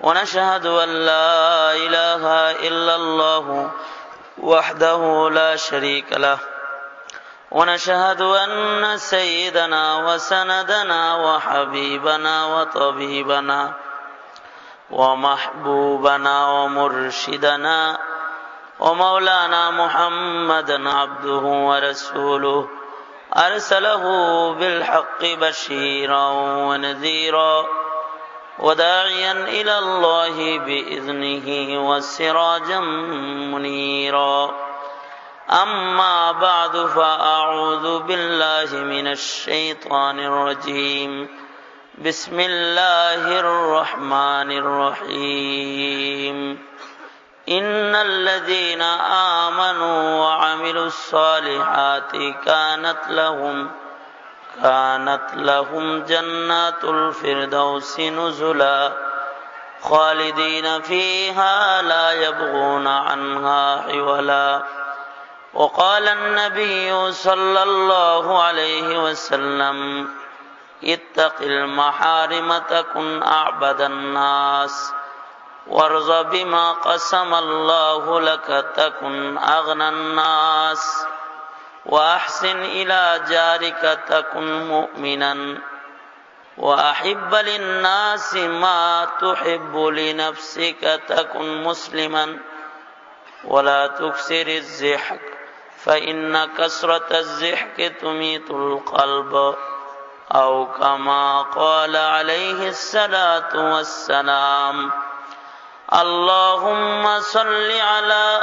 ونشهد أن لا إله إلا الله وحده لا شريك له. ونشهد أن سيدنا وسندنا وحبيبنا وطبيبنا ومحبوبنا ومرشدنا ومولانا محمدا عبده ورسوله أرسله بالحق بشيرا ونذيرا وداعيا إلى الله بإذنه وسراجا منيرا. أما بعد فأعوذ بالله من الشيطان الرجيم. بسم الله الرحمن الرحيم. إن الذين آمنوا وعملوا الصالحات كانت لهم كانت لهم جنات الفردوس نزلا خالدين فيها لا يبغون عنها حولا. وقال النبي صلى الله عليه وسلم اتق المحارم تكن أعبد الناس وارض بما قسم الله لك تكن أغنى الناس. وأحسن إلى جارك تكن مؤمنا. وأحب للناس ما تحب لنفسك تكن مسلما. ولا تكسر الزحك فإن كسرة الزحك تميت القلب. أو كما قال عليه الصلاة والسلام اللهم صل على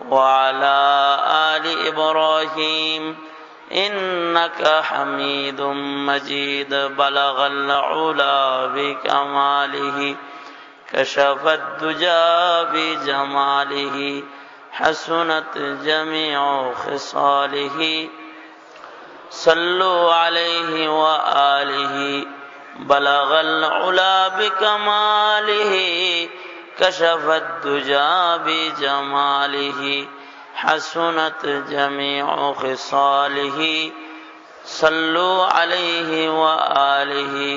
وعلى آل إبراهيم إنك حميد مجيد. بلغ العلا بكماله، كشف الدجى بجماله، حسنت جميع خصاله. صلوا عليه وآله. بلغ العلا بكماله كشف الدجى بجماله، حسنت جميع خصاله. صلوا عليه وآله.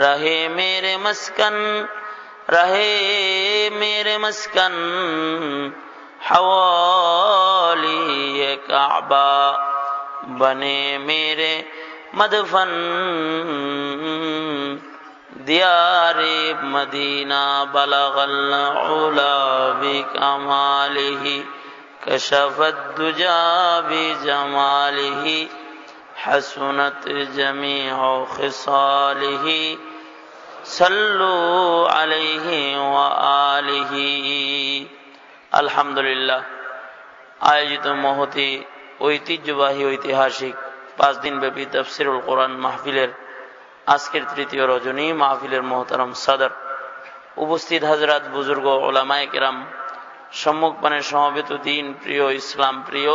رہے میرے مسکن، رہے میرے مسکن، حوالی کعبہ بنے میرے مدفن. دیار مدینہ بلغ العلا بکمالہ کشف الدجا بجمالہ حسنت جميع خصاله. صلوا علیہ وآلہ আলহামদুলিল্লাহ আয়োজিত মহতি پاس دن بے بھی تفسیر القرآن মাহফিলের আজকের তৃতীয় রজনী মাহফিলের মোহতারম সাদর। উপস্থিত হাজরাত বুজুর্গ ওলামায় কেরাম সম্মুখপানের সমবেত দিন প্রিয় ইসলাম প্রিয়,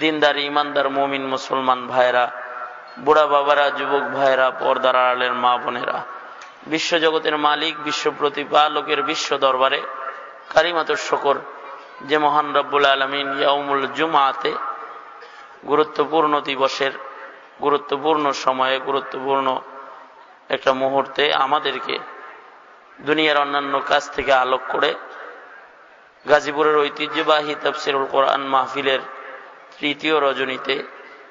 দিনদার ইমানদার মমিন মুসলমান ভাইরা বুড়া বাবারা, যুবক ভাইরা পর্দার আড়ালের মা বোনেরা বিশ্বজগতের মালিক, বিশ্ব প্রতিপালকের বিশ্ব দরবারে কারিমাত শকর যে মহান রব্বুল আলমিন ইয়াউমুল জুমাতে গুরুত্বপূর্ণ দিবসের, গুরুত্বপূর্ণ সময়ে, গুরুত্বপূর্ণ একটা মুহূর্তে আমাদেরকে দুনিয়ার অন্যান্য কাজ থেকে আলোক করে গাজীপুরের ঐতিহ্যবাহী তফসিরুল কোরআন মাহফিলের তৃতীয় রজনীতে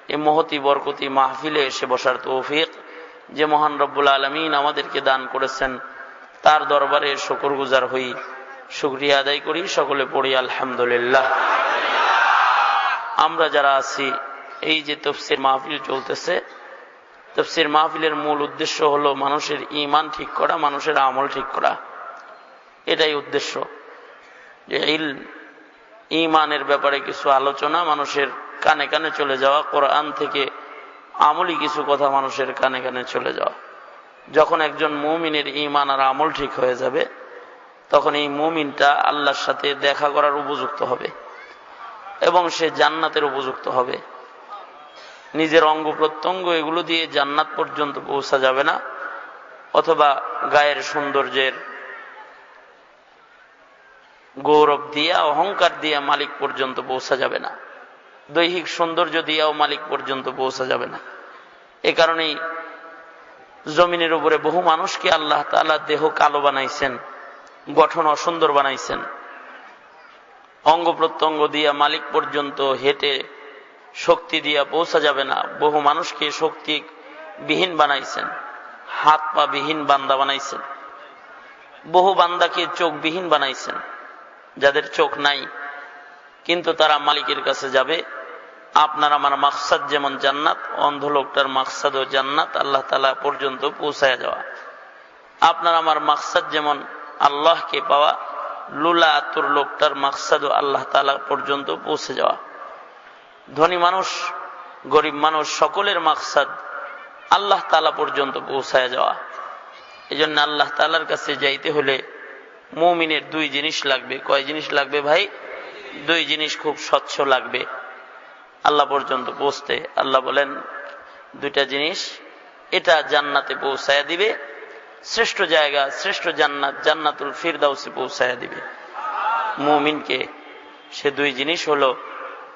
এ মহতি বরকতি মাহফিলে এসে বসার তৌফিক যে মহান রব্বুল আলমিন আমাদেরকে দান করেছেন, তার দরবারে শকর গুজার হই। শুক্রিয়া আদায় করি, সকলে পড়ি আলহামদুলিল্লাহ। আমরা যারা আছি, এই যে তফসির মাহফিল চলতেছে তফসির মাহফিলের মূল উদ্দেশ্য হলো মানুষের ইমান ঠিক করা, মানুষের আমল ঠিক করা। এটাই উদ্দেশ্য। যে ইল ইমানের ব্যাপারে কিছু আলোচনা মানুষের কানে কানে চলে যাওয়া, কোরআন থেকে আমলি কিছু কথা মানুষের কানে কানে চলে যাওয়া। যখন একজন মুমিনের ইমান আর আমল ঠিক হয়ে যাবে, তখন এই মুমিনটা আল্লাহর সাথে দেখা করার উপযুক্ত হবে এবং সে জান্নাতের উপযুক্ত হবে। নিজের অঙ্গ প্রত্যঙ্গ এগুলো দিয়ে জান্নাত পর্যন্ত পৌঁছা যাবে না, অথবা গায়ের সৌন্দর্যের গৌরব দিয়া, অহংকার দিয়া মালিক পর্যন্ত পৌঁছা যাবে না। দৈহিক সৌন্দর্য দিয়াও মালিক পর্যন্ত পৌঁছা যাবে না। এ কারণেই জমিনের উপরে বহু মানুষকে আল্লাহ তালা দেহ কালো বানাইছেন, গঠন অসুন্দর বানাইছেন। অঙ্গ প্রত্যঙ্গ দিয়া মালিক পর্যন্ত হেঁটে শক্তি দিয়া পৌঁছা যাবে না। বহু মানুষকে শক্তি বিহীন বানাইছেন। হাত পা বিহীন বান্দা বানাইছেন। বহু বান্দাকে চোখ বিহীন বানাইছেন, যাদের চোখ নাই। কিন্তু তারা মালিকের কাছে যাবে। আপনার আমার মাকসাদ যেমন জান্নাত, অন্ধ লোকটার মাকসাদ ও জান্নাত, আল্লাহ তালা পর্যন্ত পৌঁছায় যাওয়া। আপনার আমার মাকসাদ যেমন আল্লাহকে পাওয়া লুলা আতুর লোকটার মাকসাদ ও আল্লাহ তালা পর্যন্ত পৌঁছে যাওয়া। ধনী মানুষ, গরিব মানুষ, সকলের মাকসাদ আল্লাহ তালা পর্যন্ত পৌঁছায় যাওয়া। এই জন্য আল্লাহ তালার কাছে যাইতে হলে মৌমিনের দুই জিনিস লাগবে। কয় জিনিস লাগবে ভাই? দুই জিনিস খুব স্বচ্ছ লাগবে। আল্লাহ পর্যন্ত পৌঁছতে আল্লাহ বলেন, দুইটা জিনিস, এটা জান্নাতে পৌঁছায়া দিবে, শ্রেষ্ঠ জায়গা, শ্রেষ্ঠ জান্নাত, জান্নাতুল ফিরদাউসে পৌঁছায়া দিবে। মুমিনকে সে দুই জিনিস হলো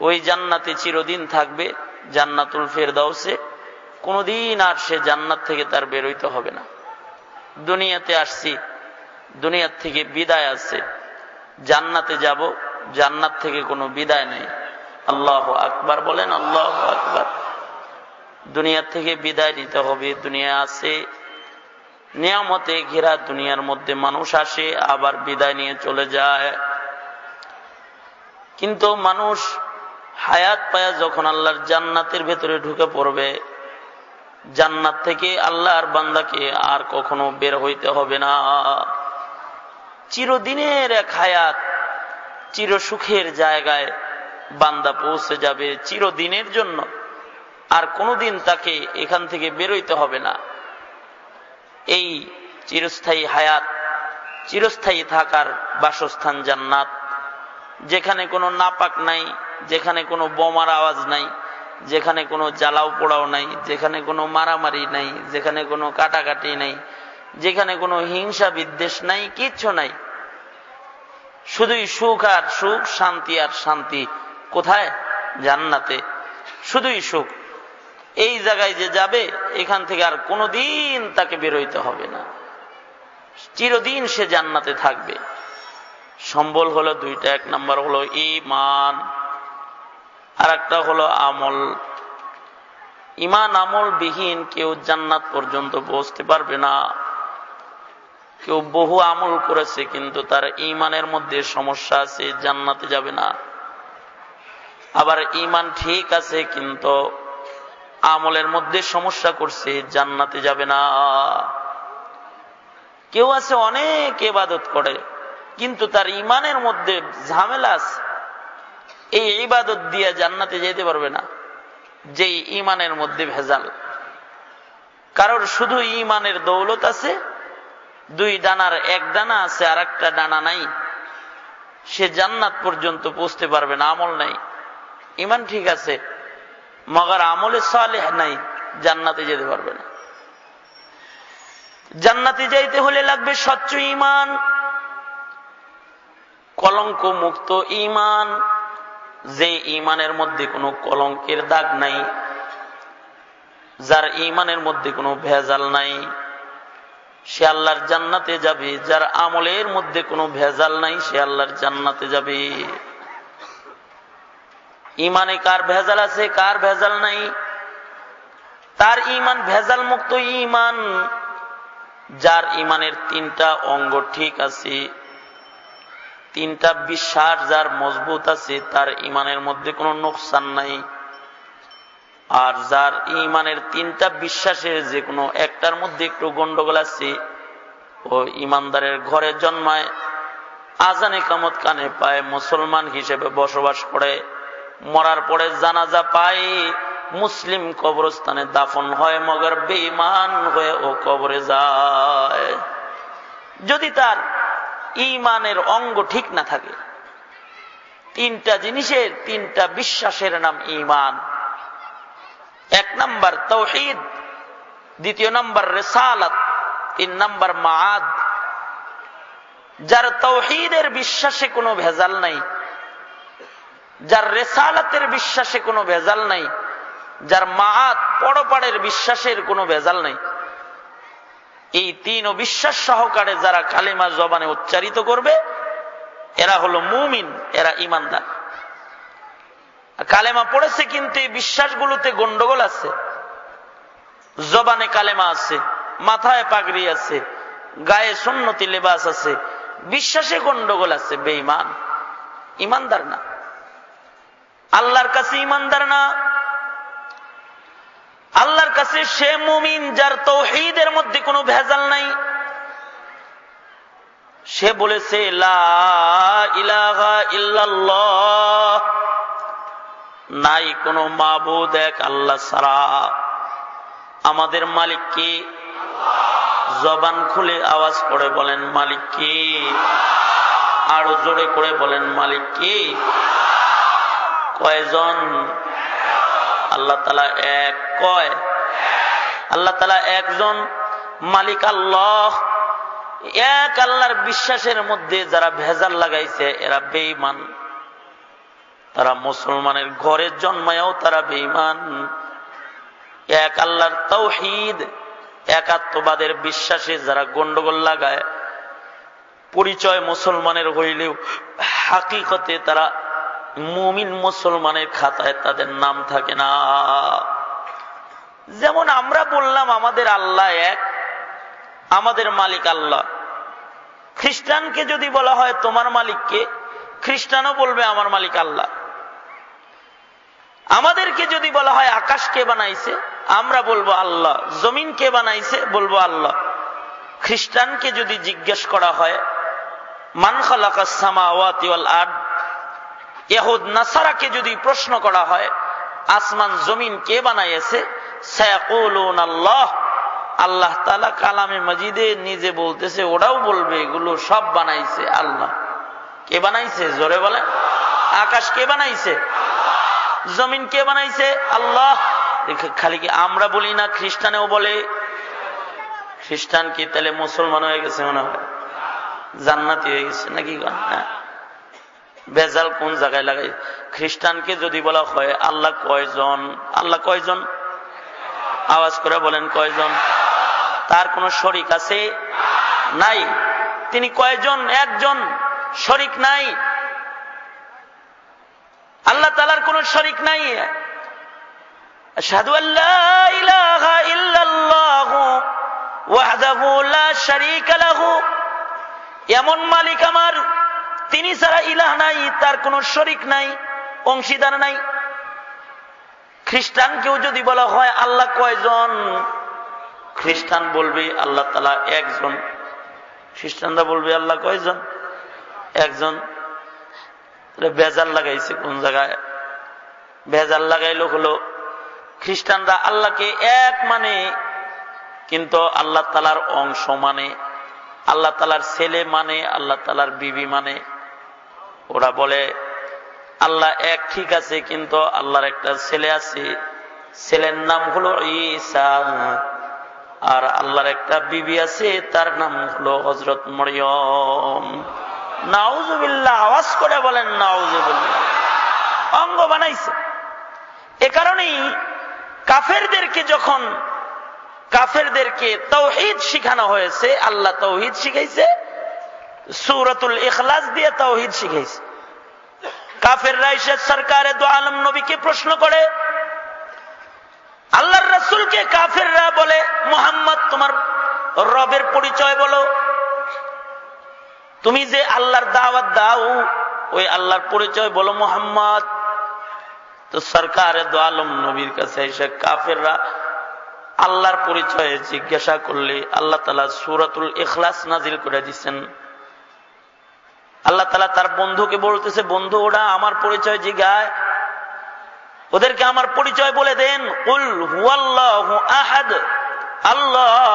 ওই জান্নাতে চিরদিন থাকবে, জান্নাতুল ফেরদাউসে। কোনোদিন আর সে জান্নাত থেকে তার বেরোইতে হবে না। দুনিয়াতে আসছি, দুনিয়ার থেকে বিদায় আছে। জান্নাতে যাব, জান্নাত থেকে কোনো বিদায় নেই। আল্লাহ আকবার বলেন, আল্লাহ আকবার। দুনিয়ার থেকে বিদায় নিতে হবে, দুনিয়া আছে। নিয়ামতে ঘেরা দুনিয়ার মধ্যে মানুষ আসে, আবার বিদায় নিয়ে চলে যায়। কিন্তু মানুষ হায়াত পায়া যখন আল্লাহর জান্নাতের ভেতরে ঢুকে পড়বে, জান্নাত থেকে আল্লাহর বান্দাকে আর কখনো বের হইতে হবে না। চিরদিনের এক হায়াত চির সুখের জায়গায় বান্দা পৌঁছে যাবে চিরদিনের জন্য। আর কোনোদিন তাকে এখান থেকে বেরোইতে হবে না। এই চিরস্থায়ী হায়াত, চিরস্থায়ী থাকার বাসস্থান জান্নাত, যেখানে কোনো নাপাক নাই যেখানে কোনো বোমার আওয়াজ নাই, যেখানে কোনো জ্বালাও পোড়াও নাই, যেখানে কোনো মারামারি নাই, যেখানে কোনো কাটাকাটি নাই, যেখানে কোনো হিংসা বিদ্বেষ নাই, কিচ্ছু নাই। শুধুই সুখ আর সুখ, শান্তি আর শান্তি। কোথায়? জান্নাতে। শুধুই সুখ। এই জায়গায় যে যাবে, এখান থেকে আর কোনোদিন তাকে বেরোইতে হবে না। চিরদিন সে জান্নাতে থাকবে। সম্বল হলো দুইটা। এক নম্বর হলো ইমান আর একটা হলো আমল। ইমান আমল বিহীন কেউ জান্নাত পর্যন্ত পৌঁছতে পারবে না। কেউ বহু আমল করেছে, কিন্তু তার ইমানের মধ্যে সমস্যা আছে, জান্নাতে যাবে না। আবার ইমান ঠিক আছে, কিন্তু আমলের মধ্যে সমস্যা করছে, জান্নাতে যাবে না। কেউ আছে অনেক এবাদত করে, কিন্তু তার ইমানের মধ্যে ঝামেলা আছে। এই ইবাদত দিয়ে জান্নাতে যেতে পারবে না। যে ইমানের মধ্যে ভেজাল। কারোর শুধু ইমানের দৌলত আছে, দুই ডানার এক ডানা আছে আর একটা ডানা নাই। সে জান্নাত পর্যন্ত পৌঁছতে পারবে না, আমল নাই। ইমান ঠিক আছে, মগার আমলে সালেহ নাই, জান্নাতে যেতে পারবে না। জান্নাতে যাইতে হলে লাগবে স্বচ্ছ ইমান কলঙ্ক মুক্ত ইমান যে ইমানের মধ্যে কোনো কলঙ্কের দাগ নাই, যার ইমানের মধ্যে কোনো ভেজাল নাই, সে আল্লাহর জান্নাতে যাবে। যার আমলের মধ্যে কোনো ভেজাল নাই, সে আল্লাহর জান্নাতে যাবে। ইমানে কার ভেজাল আছে, কার ভেজাল নাই? তার ইমান ভেজাল মুক্ত ইমান যার ইমানের তিনটা অঙ্গ ঠিক আছে। তিনটা বিশ্বাস যার মজবুত আছে, তার ইমানের মধ্যে কোনো নোকসান নাই। আর যার ইমানের তিনটা বিশ্বাসের যে কোনো একটার মধ্যে একটু গন্ডগোল আছে, ও ইমানদারের ঘরে জন্মায়, আজানে কামত কানে পায়, মুসলমান হিসেবে বসবাস করে, মরার পরে জানাজা পায়, মুসলিম কবরস্থানে দাফন হয়, মগর বেইমান হয়ে ও কবরে যায়। যদি তার ইমানের অঙ্গ ঠিক না থাকে। তিনটা জিনিসের, তিনটা বিশ্বাসের নাম ইমান। এক নম্বর তৌহিদ, দ্বিতীয় নাম্বার রেসালত, তিন নম্বর মাদ যার তৌহিদের বিশ্বাসে কোনো ভেজাল নাই, যার রেসালাতের বিশ্বাসে কোনো ভেজাল নাই, যার মাহাত পরপাড়ের বিশ্বাসের কোনো ভেজাল নাই। এই তিন ও বিশ্বাস সহকারে যারা কালিমা জবানে উচ্চারিত করবে, এরা হলো মুমিন, এরা ইমানদার কালেমা পড়েছে কিন্তু এই বিশ্বাসগুলোতে গন্ডগোল আছে। জবানে কালেমা আছে, মাথায় পাগড়ি আছে, গায়ে সন্নতি লেবাস আছে, বিশ্বাসে গন্ডগোল আছে, বেঈমান। ইমানদার না। আল্লাহর কাছে ইমানদার না আল্লাহর কাছে সে মুমিন যার তৌহিদের মধ্যে কোনো ভেজাল নাই। সে বলেছে নাই কোনো মাবুদ এক আল্লাহ সারা আমাদের মালিক কি? জবান খুলে আওয়াজ করে বলেন, মালিক কি? আরও জোরে করে বলেন, মালিক কি? কয়জন? আল্লাহ তালা এক কয়? আল্লাহ তালা একজন মালিক আল্লাহ। এক আল্লাহর বিশ্বাসের মধ্যে যারা ভেজাল লাগাইছে, এরা বেইমান তারা মুসলমানের ঘরে জন্মায়ও তারা বেইমান এক আল্লাহর তৌহিদ, একাত্মবাদের বিশ্বাসে যারা গন্ডগোল লাগায়, পরিচয় মুসলমানের হইলেও হাকিকতে তারা মুমিন মুসলমানের খাতায় তাদের নাম থাকে না। যেমন আমরা বললাম, আমাদের আল্লাহ এক, আমাদের মালিক আল্লাহ। খ্রিস্টানকে যদি বলা হয়, তোমার মালিককে, খ্রিস্টানও বলবে, আমার মালিক আল্লাহ। আমাদেরকে যদি বলা হয়, আকাশ কে বানাইছে, আমরা বলব আল্লাহ। জমিন কে বানাইছে, বলব আল্লাহ। খ্রিস্টানকে যদি জিজ্ঞেস করা হয়, মান খালাকাসামাওয়াতি ওয়াল এহুদ নাসারাকে যদি প্রশ্ন করা হয়, আসমান জমিন কে বানাইছে আল্লাহ। আল্লাহ তালা কালামে মজিদে নিজে বলতেছে, ওরাও বলবে, এগুলো সব বানাইছে আল্লাহ। কে বানাইছে? জোরে বলে আকাশ কে বানাইছে? জমিন কে বানাইছে? আল্লাহ। খালি কি আমরা বলি না, খ্রিস্টানেও বলে? খ্রিস্টান কি তাহলে মুসলমান হয়ে গেছে মনে হয়? জান্নাতি হয়ে গেছে নাকি হ্যাঁ। বেজাল কোন জায়গায় লাগাই খ্রিস্টানকে যদি বলা হয়, আল্লাহ কয়জন? আল্লাহ কয়জন? আওয়াজ করে বলেন, কয়জন? তার কোন শরিক আছে? নাই। তিনি কয়জন? একজন। শরিক নাই। আল্লাহ তালার কোন শরিক নাই। সাধু আল্লাহ এমন মালিক আমার তিনি ছাড়া ইলাহ নাই, তার কোন শরিক নাই, অংশীদার নাই। খ্রিস্টানকেও যদি বলা হয়, আল্লাহ কয়জন? খ্রিস্টান বলবে, আল্লাহ তালা একজন। খ্রিস্টানরা বলবে, আল্লাহ কয়জন? একজন। বেজাল লাগাইছে কোন জায়গায়? বেজাল লাগাইলো হলো, খ্রিস্টানরা আল্লাহকে এক মানে কিন্তু আল্লাহ তালার অংশ মানে আল্লাহ তালার ছেলে মানে আল্লাহ তালার বিবি মানে। ওরা বলে, আল্লাহ এক ঠিক আছে, কিন্তু আল্লাহর একটা ছেলে আছে। ছেলের নাম হলো ঈসা আর আল্লাহর একটা বিবি আছে, তার নাম হলো হজরত মরিয়ম। নাউজুবিল্লাহ, আওয়াজ করে বলেন, নাউজুবিল্লাহ। অঙ্গ বানাইছে। এ কারণেই কাফেরদেরকে যখন, কাফেরদেরকে তৌহিদ শিখানো হয়েছে, আল্লাহ তৌহিদ শিখাইছে সুরতুল ইখলাস দিয়ে তৌহিদ শিখাইছে কাফের রাইসের সরকারে দো আলম নবীকে প্রশ্ন করে, আল্লাহর রসুলকে কাফেররা বলে, মোহাম্মদ, তোমার রবের পরিচয় বলো। তুমি যে আল্লাহর দাওয়াত দাও, ওই আল্লাহর পরিচয় বলো মোহাম্মদ। তো সরকারে দো আলম নবীর কাছে এসে কাফেররা আল্লাহর পরিচয়ে জিজ্ঞাসা করলে, আল্লাহ তালা সুরাতুল ইখলাস নাজিল করে দিচ্ছেন। আল্লাহ তালা তার বন্ধুকে বলতেছে, বন্ধু, ওরা আমার পরিচয় জিগায়। ওদেরকে আমার পরিচয় বলে দেন। উল আহাদ, আল্লাহ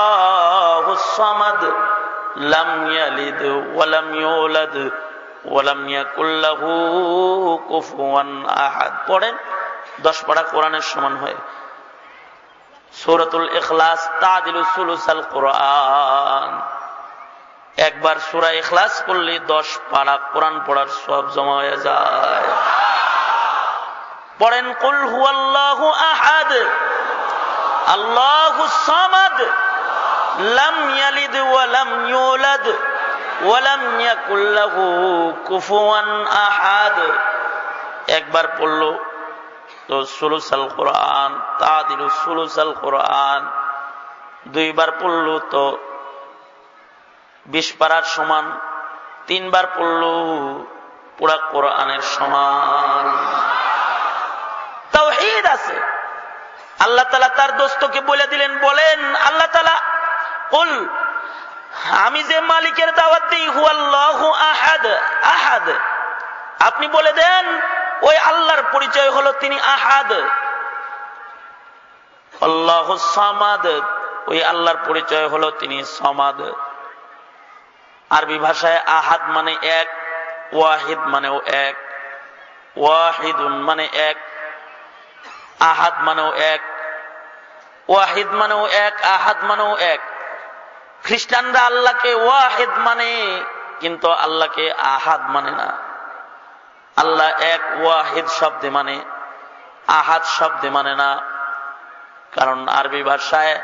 পড়েন কোরআনের সমান হয়। সূরাতুল ইখলাস সুলুসাল কোরআন। একবার সূরা ইখলাস করলে দশ পাড়া কোরআন পড়ার সব জমা হয়ে যায়। পড়েন, কুল হুয়াল্লাহু আহাদ, আল্লাহু সামাদ, লাম ইয়ালিদ ওয়া লাম ইউলাদ, ওয়া লাম ইয়াকুল লাহু কুফুয়ান আহাদ। একবার পড়ল তো সুলুসাল কোরআন, তাদিল সুলুসাল কোরআন। দুইবার পড়ল তো বিশ পাড়ার সমান, তিনবার পড়ল পুরা কোরআনের সমান। তাওহীদ আছে। আল্লাহ তালা তার দোস্তকে বলে দিলেন, বলেন, আল্লাহ তালা, কুল, আমি যে মালিকের দাওয়াত দিই, হুয়াল্লাহু আহাদ আহাদ। আপনি বলে দেন, ওই আল্লাহর পরিচয় হলো তিনি আহাদ। আল্লাহ সামাদ, ওই আল্লাহর পরিচয় হলো তিনি সমাদ। আরবি ভাষায় আহাদ মানে এক, ওয়াহিদ মানেও এক, ওয়াহিদুন মানে এক, আহাদ মানেও এক, ওয়াহিদ মানেও এক, আহাদ মানেও এক। খ্রিস্টানরা আল্লাহকে ওয়াহিদ মানে কিন্তু আল্লাহকে আহাদ মানে না। আল্লাহ এক, ওয়াহিদ শব্দে মানে আহাদ শব্দে মানে না। কারণ আরবি ভাষায়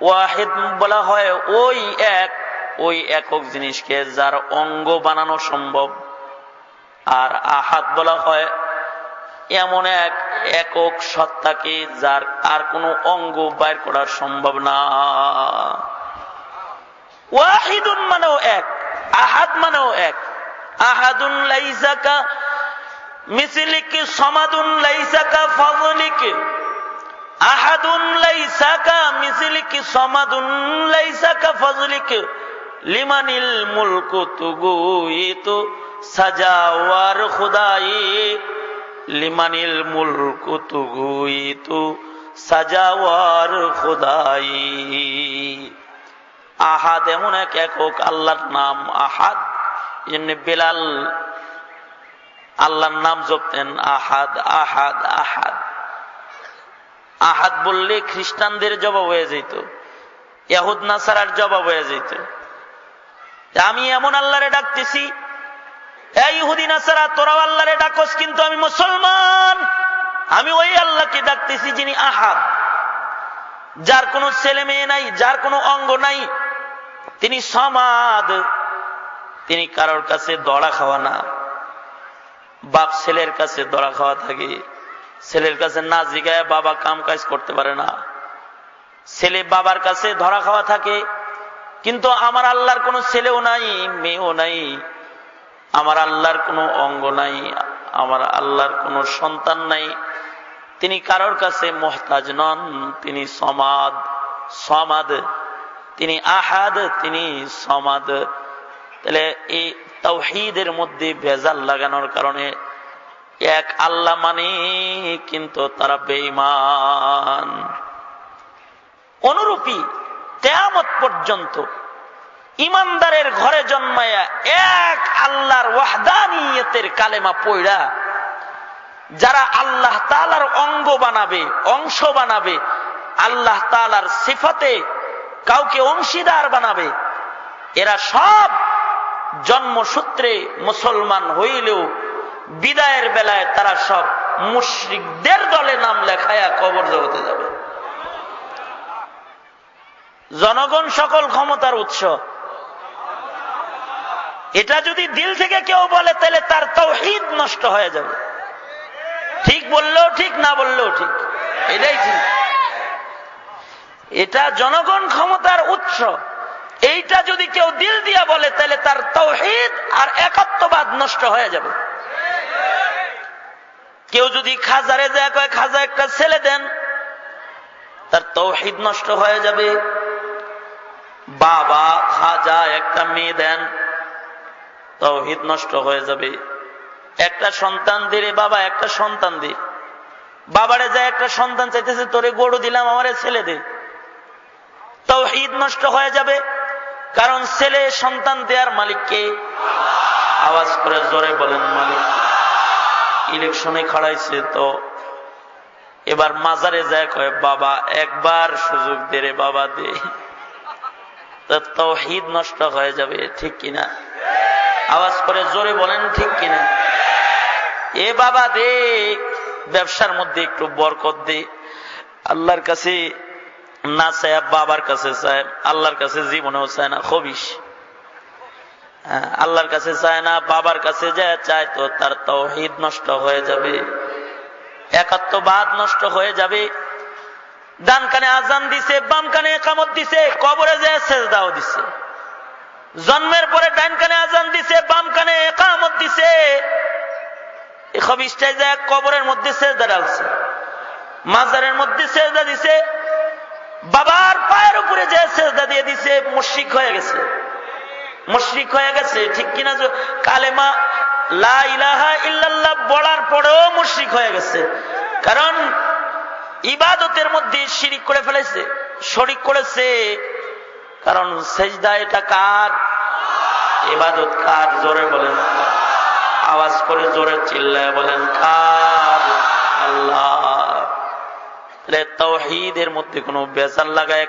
ওয়াহিদ বলা হয় ওই এক ওই একক জিনিসকে যার অঙ্গ বানানো সম্ভব। আর আহাদ বলা হয় এমন এক একক সত্তাকে যার আর কোনো অঙ্গ বাইর করা সম্ভব না। ওয়াহিদুন মানেও এক আহাদ মানেও এক। আহাদুন লাইসাকা মিসিলিক সমাদুন লাইসাকা ফজলিক। আহাদুন লাইসাকা মিসিলিক সমাদুন লাইসাকা ফজলিক। লিমানিল মুলকু তুগুইতু সাজাওয়ার খুদাই। লিমানিল মুলকু তুগুইতু সাজাওয়ার খুদাই। আহাদ এমন এক একক আল্লাহর নাম আহাদ। এমনি বেলাল আল্লাহর নাম জপতেন আহাদ আহাদ আহাদ। আহাদ বললে খ্রিস্টানদের জবাব হয়ে যেত ইয়াহুদ, নাসারার জবাব হয়ে যেত আমি এমন আল্লাহরে ডাকতেছি এই ইহুদি নাসারা, তোরাও আল্লাহরে ডাকস, কিন্তু আমি মুসলমান। আমি ওই আল্লাহকে ডাকতেছি যিনি আহাদ। যার কোনো ছেলে মেয়ে নাই, যার কোনো অঙ্গ নাই। তিনি সমাদ। তিনি কারোর কাছে দড়া খাওয়া না। বাপ ছেলের কাছে দড়া খাওয়া থাকে। ছেলের কাছে না জিগায় বাবা কাম কাজ করতে পারে না। ছেলে বাবার কাছে ধরা খাওয়া থাকে। কিন্তু আমার আল্লাহর কোনো ছেলেও নাই, মেয়েও নাই, আমার আল্লাহর কোনো অঙ্গ নাই, আমার আল্লাহর কোনো সন্তান নাই। তিনি কারোর কাছে মোহতাজ নন, তিনি সমাদ সমাদ, তিনি আহাদ, তিনি সমাদ। তাহলে এই তৌহিদের মধ্যে ভেজাল লাগানোর কারণে এক আল্লাহ মানে কিন্তু তারা বেঈমান। অনুরূপী কেয়ামত পর্যন্ত ইমানদারের ঘরে জন্মায়া এক আল্লাহর ওয়াহদানিয়তের কালেমা পইড়া, যারা আল্লাহ তালার অঙ্গ বানাবে, অংশ বানাবে, আল্লাহ তালার সিফাতে কাউকে অংশীদার বানাবে, এরা সব জন্মসূত্রে মুসলমান হইলেও বিদায়ের বেলায় তারা সব মুশ্রিকদের দলে নাম লেখায়া কবর জগতে যাবে। জনগণ সকল ক্ষমতার উৎস। এটা যদি দিল থেকে কেউ বলে, তাহলে তার তৌহিদ নষ্ট হয়ে যাবে। ঠিক বললেও ঠিক, না বললেও ঠিক। এটাই ঠিক। এটা জনগণ ক্ষমতার উৎস। এইটা যদি কেউ দিল দিয়া বলে, তাহলে তার তৌহিদ আর একাত্মবাদ নষ্ট হয়ে যাবে। কেউ যদি খাজারে যায়, কয়, খাজা, একটা ছেলে দেন। তার তৌহিদ নষ্ট হয়ে যাবে। বাবা, খাজা, একটা মেয়ে দেন, তৌহিদ নষ্ট হয়ে যাবে। একটা সন্তান দিলে বাবা, একটা সন্তান দি। বাবারে যায় একটা সন্তান চাইতেছে, তোরে গরু দিলাম, আমারে ছেলে দে। তৌহিদ নষ্ট হয়ে যাবে, কারণ ছেলে সন্তান দেওয়ার মালিককে আওয়াজ করে জোরে বলেন, মালিক। ইলেকশনে খাড়াইছে তো। এবার মাজারে যায়, কয়, বাবা, একবার সুযোগ দে রে বাবা, দে। তৌহিদ নষ্ট হয়ে যাবে ঠিক কিনা? আওয়াজ করে জোরে বলেন ঠিক কিনা? এ বাবা দে ব্যবসার মধ্যে একটু বরকত দে। আল্লাহর কাছে না সাহেব বাবার কাছে সাহেব আল্লাহর কাছে জীবনেও চায় না খবিস হ্যাঁ, আল্লাহর কাছে চায় না বাবার কাছে যা চায় তো তার তৌহিদ নষ্ট হয়ে যাবে। একাত্মবাদ নষ্ট হয়ে যাবে। ডান কানে আজান দিছে, বাম কানে একামত দিছে, কবরে যায় সেজদাও দিছে। জন্মের পরে ডান কানে আজান দিছে, বাম কানে একামত দিছে। খবিসটাই যায় কবরের মধ্যে সেজদা ডালছে মাজারের মধ্যে সেজদা দিছে, বাবার পায়ের উপরে যে সেজদা দিয়ে দিছে মুশিক হয়ে গেছে। মুশরিক হয়ে গেছে, ঠিক কিনা কালেমা, লা ইলাহা ইল্লাল্লাহ বলার পরেও মুশরিক হয়ে গেছে। কারণ ইবাদতের মধ্যে শিরিক করে ফেলেছে, শরিক করেছে। কারণ সেজদা এটা কার? ইবাদত কার? জোরে বলেন। আওয়াজ করে জোরে চিল্লায় বলেন, কার? আল্লাহ। তৌহিদের মধ্যে কোনো বেজাল লাগায়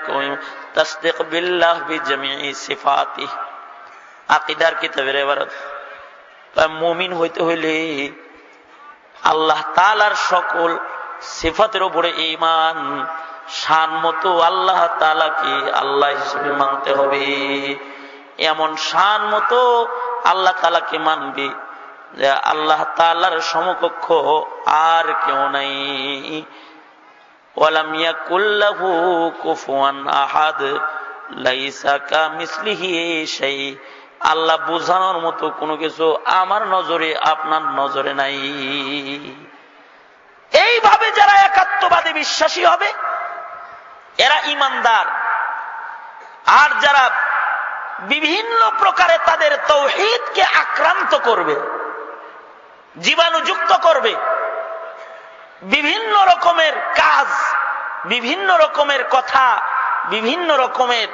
সকল সিফাতের উপরে ইমান শান মতো আল্লাহ তালাকে আল্লাহ হিসেবে মানতে হবে। এমন শান মতো আল্লাহ তালাকে মানবে যে আল্লাহ তালার সমকক্ষ আর কেউ নাই। আল্লাহ বুঝানোর মতো কোনো কিছু আমার নজরে, আপনার নজরে নাই। এইভাবে যারা একাত্মবাদী বিশ্বাসী হবে, এরা ইমানদার। আর যারা বিভিন্ন প্রকারে তাদের তৌহিদকে আক্রান্ত করবে, জীবাণুযুক্ত করবে, বিভিন্ন রকমের কাজ, বিভিন্ন রকমের কথা, বিভিন্ন রকমের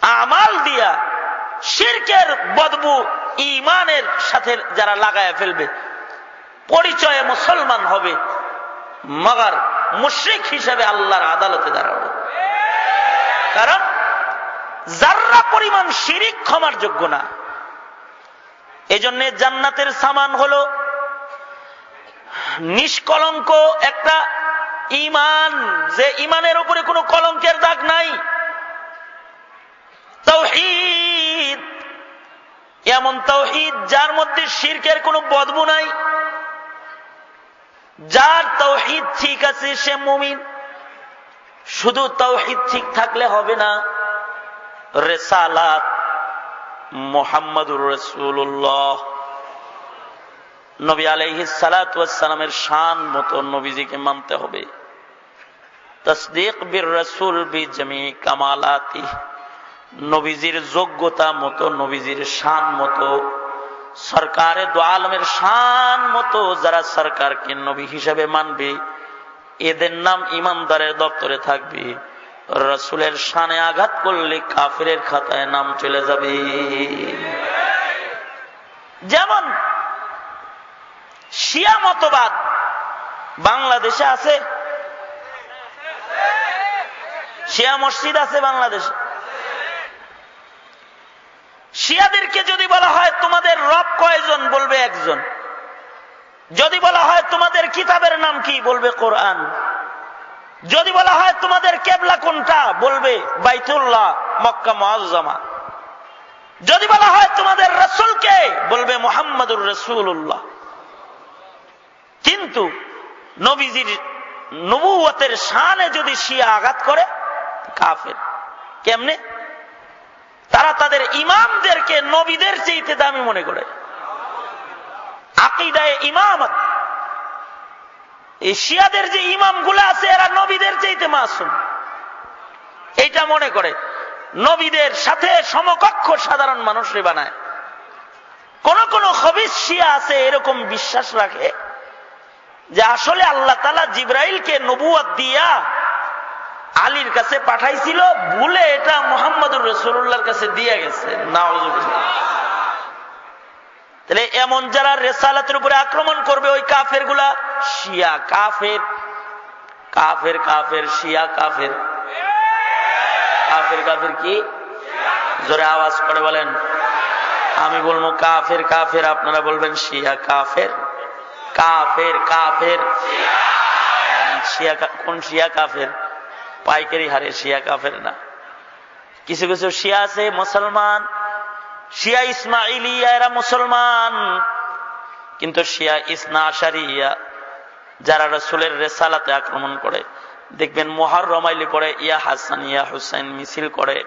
আমাল দিয়া শিরকের বদবু ইমানের সাথে যারা লাগায় ফেলবে পরিচয়ে মুসলমান হবে, মগার মুশ্রিক হিসেবে আল্লাহর আদালতে দাঁড়াবে। কারণ যার্রা পরিমাণ শিরিক ক্ষমার যোগ্য না, এজন্য জান্নাতের সামান হল নিষ্কলঙ্ক একটা ইমান যে ইমানের উপরে কোনো কলঙ্কের দাগ নাই। তৌহিদ, এমন তৌহিদ যার মধ্যে শির্কের কোনো বদবু নাই। যার তৌহিদ ঠিক আছে, সে মুমিন। শুধু তৌহিদ ঠিক থাকলে হবে না, রেসালাত মোহাম্মদুর রসুল্লাহ নবী আলহি সালাতামের শান মতো নবীজিকে মানতে হবে। তসদিক বীর রসুল বি জমি কামালাতি। নবীজির যোগ্যতা মতো, নবীজির শান মতো সরকারে আলমের শান মতো যারা সরকারকে নবী হিসাবে মানবে, এদের নাম ইমানদারের দপ্তরে থাকবে। রসুলের শানে আঘাত করলে কাফের খাতায় নাম চলে যাবে। যেমন শিয়া মতবাদ বাংলাদেশে আছে? শিয়া মসজিদ আছে বাংলাদেশে? শিয়াদেরকে যদি বলা হয়, তোমাদের রব কয়জন? বলবে একজন। যদি বলা হয়, তোমাদের কিতাবের নাম কি? বলবে কোরআন। যদি বলা হয়, তোমাদের কেবলা কোনটা? বলবে বাইতুল্লাহ, মক্কা মহাজমা যদি বলা হয়, তোমাদের রসুলকে বলবে মোহাম্মদুর রসুল্লাহ কিন্তু নবীজির নবুয়তের শানে যদি শিয়া আঘাত করে, কাফের। কেমনে? তারা তাদের ইমামদেরকে নবীদের চেয়েতে দামি মনে করে। আকিদায় ইমামত। এই শিয়াদের যে ইমামগুলো আছে, এরা নবীদের চাইতে মাসুম। এইটা মনে করে, নবীদের সাথে সমকক্ষ সাধারণ মানুষরে বানায়। কোন কোন হবিস শিয়া আছে, এরকম বিশ্বাস রাখে যে আসলে আল্লাহ তালা জিব্রাইলকে নবুয়াত দিয়া আলীর কাছে পাঠাইছিল, ভুলে এটা মোহাম্মদুর রসুল্লাহর কাছে দিয়ে গেছে। তাহলে এমন যারা রেসালাতের উপরে আক্রমণ করবে, ওই কাফেরগুলা শিয়া কাফের। কাফের কাফের, শিয়া কাফের। কাফের কাফের কি? জোরে আওয়াজ করে বলেন। আমি বলব কাফের কাফের, আপনারা বলবেন শিয়া কাফের। কাফের কাফের। শিয়া কোন শিয়া কাফের? পাইকারি হারে শিয়া কাফের না। কিছু কিছু শিয়া আছে মুসলমান, শিয়া ইসমাইলিয়া এরা মুসলমান, কিন্তু শিয়া ইসনা আশারিয়া, যারা রসুলের রেসালাতে আক্রমণ করে, দেখবেন মোহার রমাইলি পরে ইয়া হাসান, ইয়া হুসাইন মিছিল করে।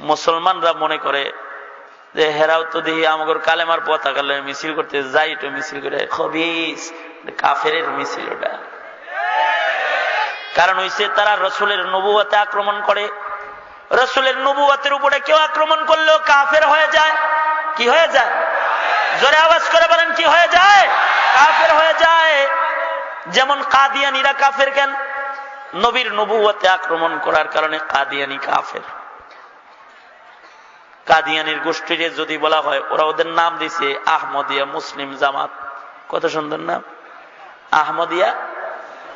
মুসলমানরা মনে করে যে, হেরাও তো দেখি আমাকে কালেমার পতাকা মিছিল করতে যাই তো মিছিল করে। খবিস কাফের মিছিল ওটা। কারণ হইছে তারা রসুলের নবুয়াতে আক্রমণ করে। রসুলের নবুয়াতের উপরে কেউ আক্রমণ করলেও কাফের হয়ে যায়। কি হয়ে যায়? জোরে আওয়াজ করে বলেন, কি হয়ে যায়? কাফের হয়ে যায়। যেমন কাদিয়ানিরা কাফের কেন? নবীর নবুয়াতে আক্রমণ করার কারণে কাদিয়ানি কাফের। কাদিয়ানির গোষ্ঠীরে যদি বলা হয়, ওরা ওদের নাম দিছে আহমদিয়া মুসলিম জামাত। কত সুন্দর নাম? আহমদিয়া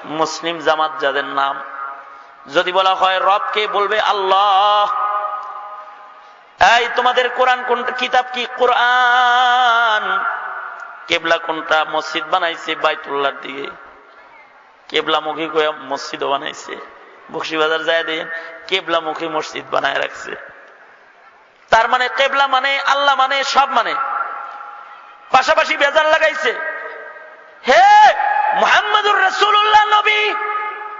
মুসলিম জামাত যাদের নাম, যদি বলা হয় রবকে বলবে আল্লাহ। এই তোমাদের কোরআন কোনটা, কিতাব কি? কোরআন। কেবলা কোনটা? মসজিদ বানাইছে বাইতুল্লার দিকে কেবলামুখী করে মসজিদও বানাইছে। বক্সিবাজার যায় দেখেন কেবলামুখী মসজিদ বানায় রাখছে। তার মানে কেবলা মানে আল্লাহ মানে সব মানে। পাশাপাশি বেজার লাগাইছে। হে! মোহাম্মদুর রসুল্লাহ নবী।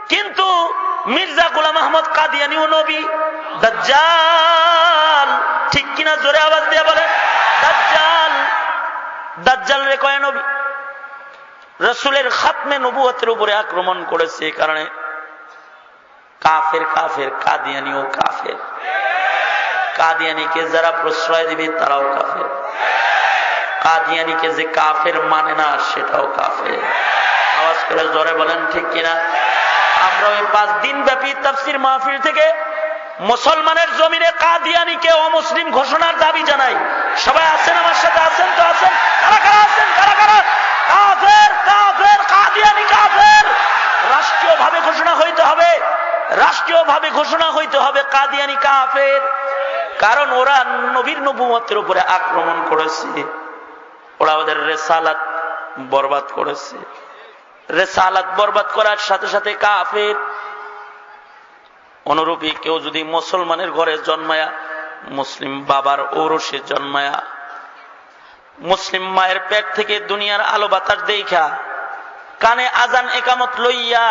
কিন্তু মির্জা গুলাম আহমদ কাদিয়ানিও নবী। দাজ্জাল, ঠিক কিনা জোরে আওয়াজ দিয়ে বলে দাজ্জাল দাজ্জাল রে কয় নবী? রসুলের খাতমে নবুয়তের উপরে আক্রমণ করেছে কারণে। কাফের কাফের, কাদিয়ানিও কাফের। কাদিয়ানিকে যারা প্রশ্রয় দিবে, তারাও কাফের। কাদিয়ানিকে যে কাফের মানে না, সেটাও কাফের। আওয়াজ করে জোরে বলেন, ঠিক কিনা? আমরা ওই পাঁচ দিন ব্যাপী তাফসির মাহফিল থেকে মুসলমানের জমিনে কাদিয়ানিকে অমুসলিম ঘোষণার দাবি জানাই। সবাই আছেন আমার সাথে? আছেন তো আছেন? কারা কারা আছেন? কারা কারা? কাফের কাফের, কাদিয়ানি, কাফের। রাষ্ট্রীয় ভাবে ঘোষণা হইতে হবে। রাষ্ট্রীয় ভাবে ঘোষণা হইতে হবে কাদিয়ানি, কাফের। কারণ ওরা নবীর নবুমতের উপরে আক্রমণ করেছে। ওরা ওদের রেসালাত বরবাদ করেছে। রেসালাত বরবাদ করার সাথে সাথে কাফের। অনুরূপী কেউ যদি মুসলমানের ঘরে জন্মায়া, মুসলিম বাবার ঔরসে জন্মায়া, মুসলিম মায়ের পেট থেকে দুনিয়ার আলো বাতাস দেখা কানে আজান একামত লইয়া,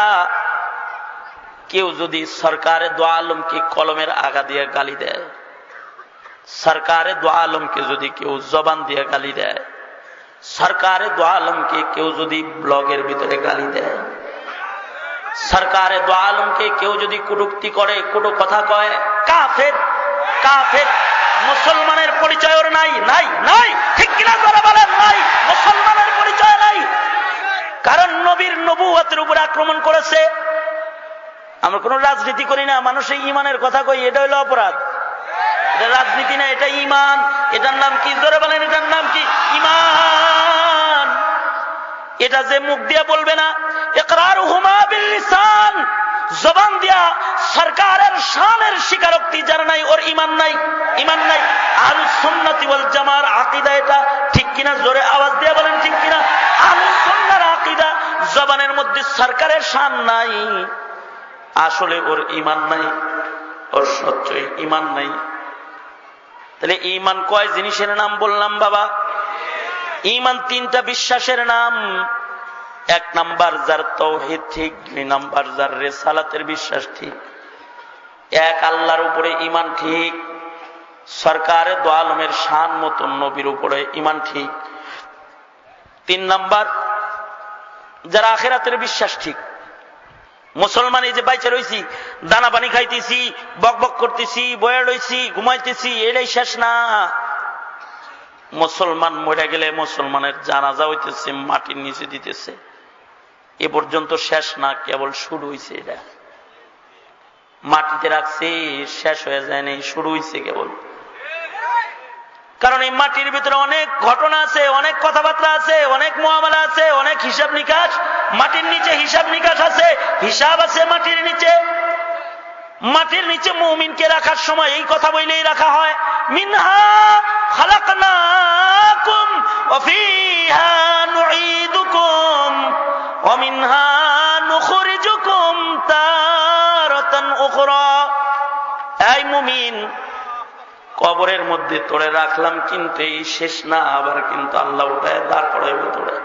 কেউ যদি সরকারে দোয়া আলমকে কলমের আগা দিয়ে গালি দেয়, সরকারে দোয়া আলমকে যদি কেউ জবান দিয়ে গালি দেয় সরকারে দোয়া আলমকে কেউ যদি ব্লগের ভিতরে গালি দেয়। সরকারে দোয়া আলমকে কেউ যদি কুটুক্তি করে, কুটু কথা কয়, কাফের কাফের। মুসলমানের পরিচয় ওর নাই নাই নাই। ঠিক কিনা করে বলেন, নাই। মুসলমানের পরিচয় নাই। কারণ নবীর নবুয়াতের উপরে আক্রমণ করেছে। আমরা কোন রাজনীতি করি না, মানুষের ইমানের কথা কই, এটা হইল অপরাধ। এটা রাজনীতি না, এটা ইমান। এটার নাম কি? ধরে বলেন, এটার নাম কি? ইমান। এটা যে মুখ দিয়ে বলবে না একরার হুমা বিলিসান জবান দিয়া সরকারের শানের স্বীকারোক্তি যারা নাই, ওর ইমান নাই ইমান নাই। আলু সন্ন্যতি বল জামার আকিদা এটা ঠিক কিনা? জোরে আওয়াজ দিয়ে বলেন ঠিক কিনা? আলু সন্ন্যার আকিদা, জবানের মধ্যে সরকারের শান নাই। আসলে ওর ইমান নাই, ওর সচ্চই ইমান নাই। তাহলে ইমান কয় জিনিসের নাম বললাম বাবা? ইমান তিনটা বিশ্বাসের নাম। এক নাম্বার যার তৌহিদ ঠিক, দুই নাম্বার যার রেসালাতের বিশ্বাস ঠিক। এক, আল্লাহর উপরে ইমান ঠিক। সরকারের দোয়ালমের শান মতন নবীর উপরে ইমান ঠিক। তিন নাম্বার যারা আখেরাতের বিশ্বাস ঠিক। মুসলমান এই যে বাইচে রয়েছি দানা পানি খাইতেছি, বক বক করতেছি, বয়ে রয়েছি ঘুমাইতেছি, এটাই শেষ না। মুসলমান মরে গেলে মুসলমানের জানাজা হইতেছে, মাটির নিচে দিতেছে। এ পর্যন্ত শেষ না, কেবল শুরু হয়েছে এটা। মাটিতে রাখছে, শেষ হয়ে যায় নাই, শুরু হয়েছে কেবল। কারণ এই মাটির ভিতরে অনেক ঘটনা আছে, অনেক কথাবার্তা আছে, অনেক মহামালা আছে, অনেক হিসাব নিকাশ। মাটির নিচে হিসাব নিকাশ আছে, হিসাব আছে মাটির নিচে। মাটির নিচে মৌমিনকে রাখার সময় এই কথা বইলেই রাখা হয়, মিনহা খালাকনাকুম ওয়া মিনহা নুখরিজুকুম তারাতান উখরা। এই মুমিন, কবরের মধ্যে তোড়ে রাখলাম কিন্তু এই শেষ না, আবার কিন্তু আল্লাহ উঠায় দাঁড় করাইব তোড়ে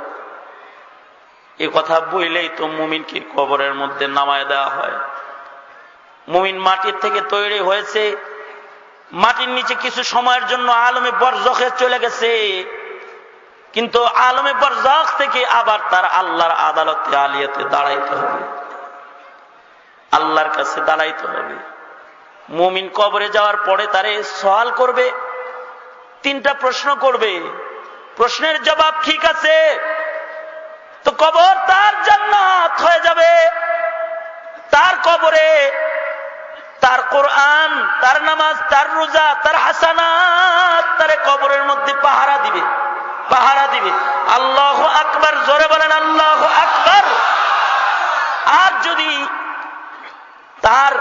এ কথা বইলেই তো মুমিনকে কবরের মধ্যে নামায় দেওয়া হয়। মুমিন মাটির থেকে তৈরি হয়েছে। মাটির নিচে কিছু সময়ের জন্য আলমে বরজখে চলে গেছে। কিন্তু আলমে বরজখ থেকে আবার তার আল্লাহর আদালতে আলিয়াতে দাঁড়াইতে হবে। আল্লাহর কাছে দাঁড়াইতে হবে। মুমিন কবরে যাওয়ার পরে তারে সওয়াল করবে, তিনটা প্রশ্ন করবে। প্রশ্নের জবাব ঠিক আছে, তো কবর তার জান্নাত হয়ে যাবে। তার কবরে তার কোরআন, তার নামাজ, তার রোজা, তার হাসানাত, তার কবরের মধ্যে পাহারা দিবে পাহারা দিবে। আল্লাহ আকবার, জোরে বলেন আল্লাহ আকবার। আর যদি তার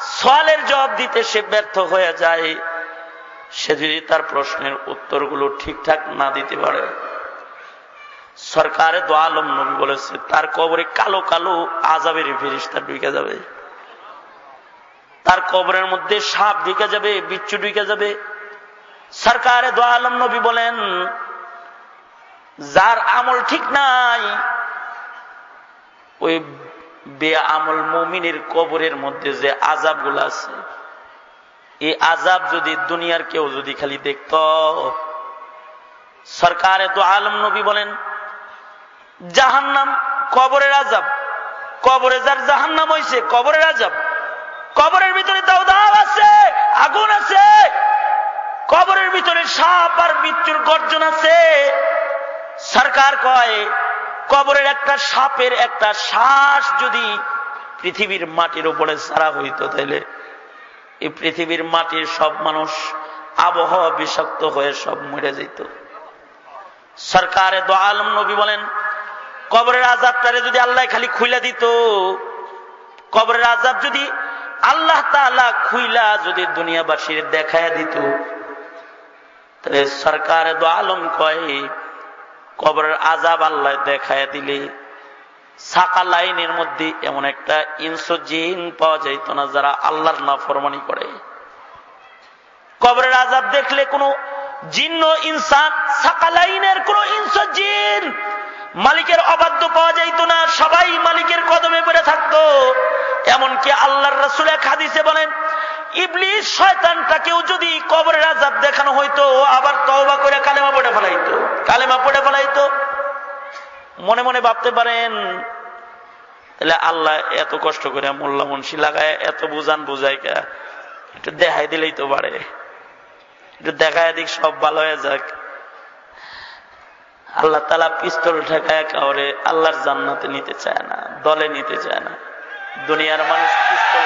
সওয়ালের জবাব দিতে সে ব্যর্থ হয়ে যায়, সে যদি তার প্রশ্নের উত্তরগুলো ঠিকঠাক না দিতে পারে। সরকারে দোয়ালম নবী বলেছে, তার কবরে কালো কালো আজাবের ফিরিস্তা ঢুকে যাবে। তার কবরের মধ্যে সাপ ঢুকে যাবে, বিচ্ছু ঢুকে যাবে। সরকারে দোয়ালম নবী বলেন, যার আমল ঠিক নাই, ওই বে আমল মমিনের কবরের মধ্যে যে আজাব আছে, এই আজাব যদি দুনিয়ার কেউ যদি খালি দেখত, সরকারে তো আলম নবী বলেন, জাহান্নাম কবরের আজাব কবরে যার জাহান্নাম হয়েছে কবরের আজাব কবরের ভিতরে দাউদাব আছে, আগুন আছে। কবরের ভিতরে সাপ আর মৃত্যুর গর্জন আছে। সরকার কয়, কবরের একটা সাপের একটা শ্বাস যদি পৃথিবীর মাটির উপরে সারা হইত তাইলে, এই পৃথিবীর মাটির সব মানুষ আবহাওয়া বিষাক্ত হয়ে সব মরে যেত সরকারে দো আলম নবী বলেন, কবরের আজাবটারে যদি আল্লাহ খালি খুলে দিত, কবরের আজাব যদি আল্লাহ খুইলা যদি দুনিয়াবাসীর দেখায় দিত, তাহলে সরকারে দো আলম কয়, কবরের আজাব আল্লাহ দেখায় দিলে, সাকা লাইনের মধ্যে এমন একটা ইনসোজিন পাওয়া যাইত না যারা আল্লাহর না ফরমানি করে। কবরের আজাব দেখলে কোনো জিন্ন ইনসান, সাকা লাইনের কোন ইনসোজিন মালিকের অবাধ্য পাওয়া যাইত না, সবাই মালিকের কদমে পড়ে থাকতো। এমনকি আল্লাহর রসুল এক হাদিসে বলেন ইবলিশ শয়তানটাকেও যদি কবরের আজাব দেখানো হইতো আবার তওবা করে কালেমা পড়ে ফেলাইতো। কালেমা পড়ে ফেলাইতো। মনে মনে ভাবতে পারেন, তাহলে আল্লাহ এত কষ্ট করে মোল্লা মুন্সি লাগায়, এত বুঝান বুঝাই কে? একটু দেখাই দিলেই তো পারে। একটু দেখায় দিক, সব ভালো হয়ে যাক। আল্লাহ তালা পিস্তল ঠেকায় কাউরে আল্লাহর জান্নাতে নিতে চায় না, দলে নিতে চায় না। দুনিয়ার মানুষ পিস্তল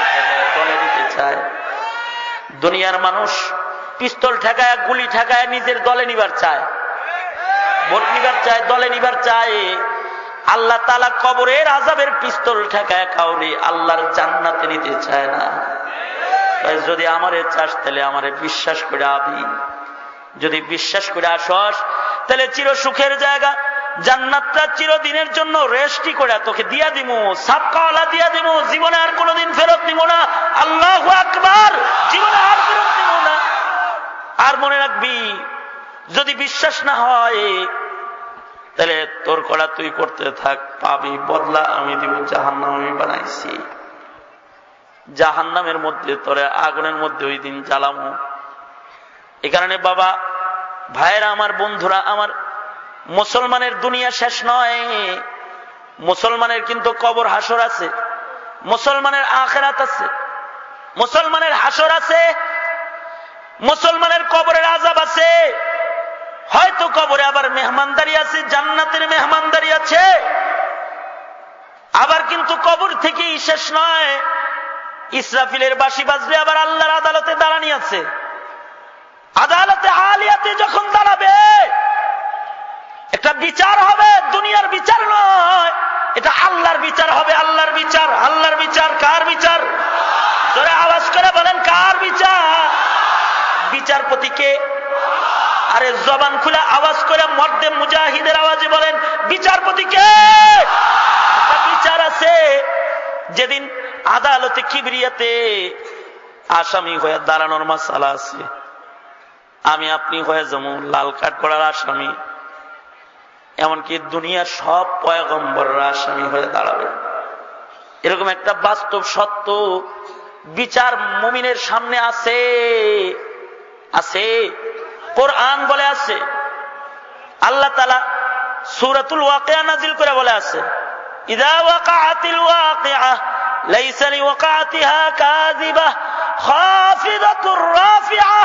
দলে নিতে চায়। দুনিয়ার মানুষ পিস্তল ঠেকায়, গুলি ঠেকায়, নিজের দলে নিবার চায়। ভোট নিবার চায়, দলে নিবার চায়। আল্লাহ তালা কবরের আজাবের পিস্তল ঠেকায় কাউরি আল্লাহর জান্নাতে নিতে চায় না। যদি আমারে চাস, তাহলে আমারে বিশ্বাস করে আবি যদি বিশ্বাস করে আসস তাহলে চির সুখের জায়গা। জান্নাতটা চিরদিনের জন্য রেস্টি করে তোকে দিয়া দিব সাপকাওয়ালা দিয়া দিব জীবনে আর কোনোদিন ফেরত দিব না। আল্লাহ আকবার! জীবনে আর ফেরত দিব না। আর মনে রাখবি, যদি বিশ্বাস না হয়, তাহলে তোর করা তুই করতে থাক। পাবি বদলা, আমি দিব জাহান্নাম, আমি বানাইছি। জাহান্নামের মধ্যে, তোরে আগুনের মধ্যে ওই দিন জ্বালামো। এ কারণে বাবা, ভাইয়েরা আমার, বন্ধুরা আমার, মুসলমানের দুনিয়া শেষ নয়। মুসলমানের কিন্তু কবর হাসর আছে, মুসলমানের আখেরাত আছে, মুসলমানের হাসর আছে, মুসলমানের কবরের আজাব আছে। হয়তো কবরে আবার মেহমানদারি আছে, জান্নাতের মেহমানদারি আছে, আবার কিন্তু কবর থেকেই শেষ নয়। ইসরাফিলের বাসি বাজলে আবার আল্লাহর আদালতে দাঁড়ানি আছে। আদালতে আলিয়াতে যখন দাঁড়াবে, একটা বিচার হবে, দুনিয়ার বিচার নয়। এটা আল্লাহর বিচার হবে, আল্লাহর বিচার আল্লাহর বিচার, কার বিচার? জোরে আওয়াজ করে বলেন, কার বিচার? বিচারপতিকে। আরে জবান খুলে আওয়াজ করে মর্দে মুজাহিদের আওয়াজে বলেন, বিচারপতিকে। বিচার আছে, যেদিন আদালতে কিবরিয়াতে আসামি হয়ে দাঁড়ানোর মাসালা আছে। আমি আপনি হয়ে যেমন লাল কাঠ করার আসামি। এমনকি দুনিয়ার সব পয়গম্বররা আসামি হয়ে দাঁড়াবে। এরকম একটা বাস্তব সত্য বিচার মুমিনের সামনে আছে। আছে। কোরআন বলে আছে। আল্লাহ তালা সুরাতুল ওয়াকিয়া নাজিল করে বলে আছে। ইদা রাফিআ।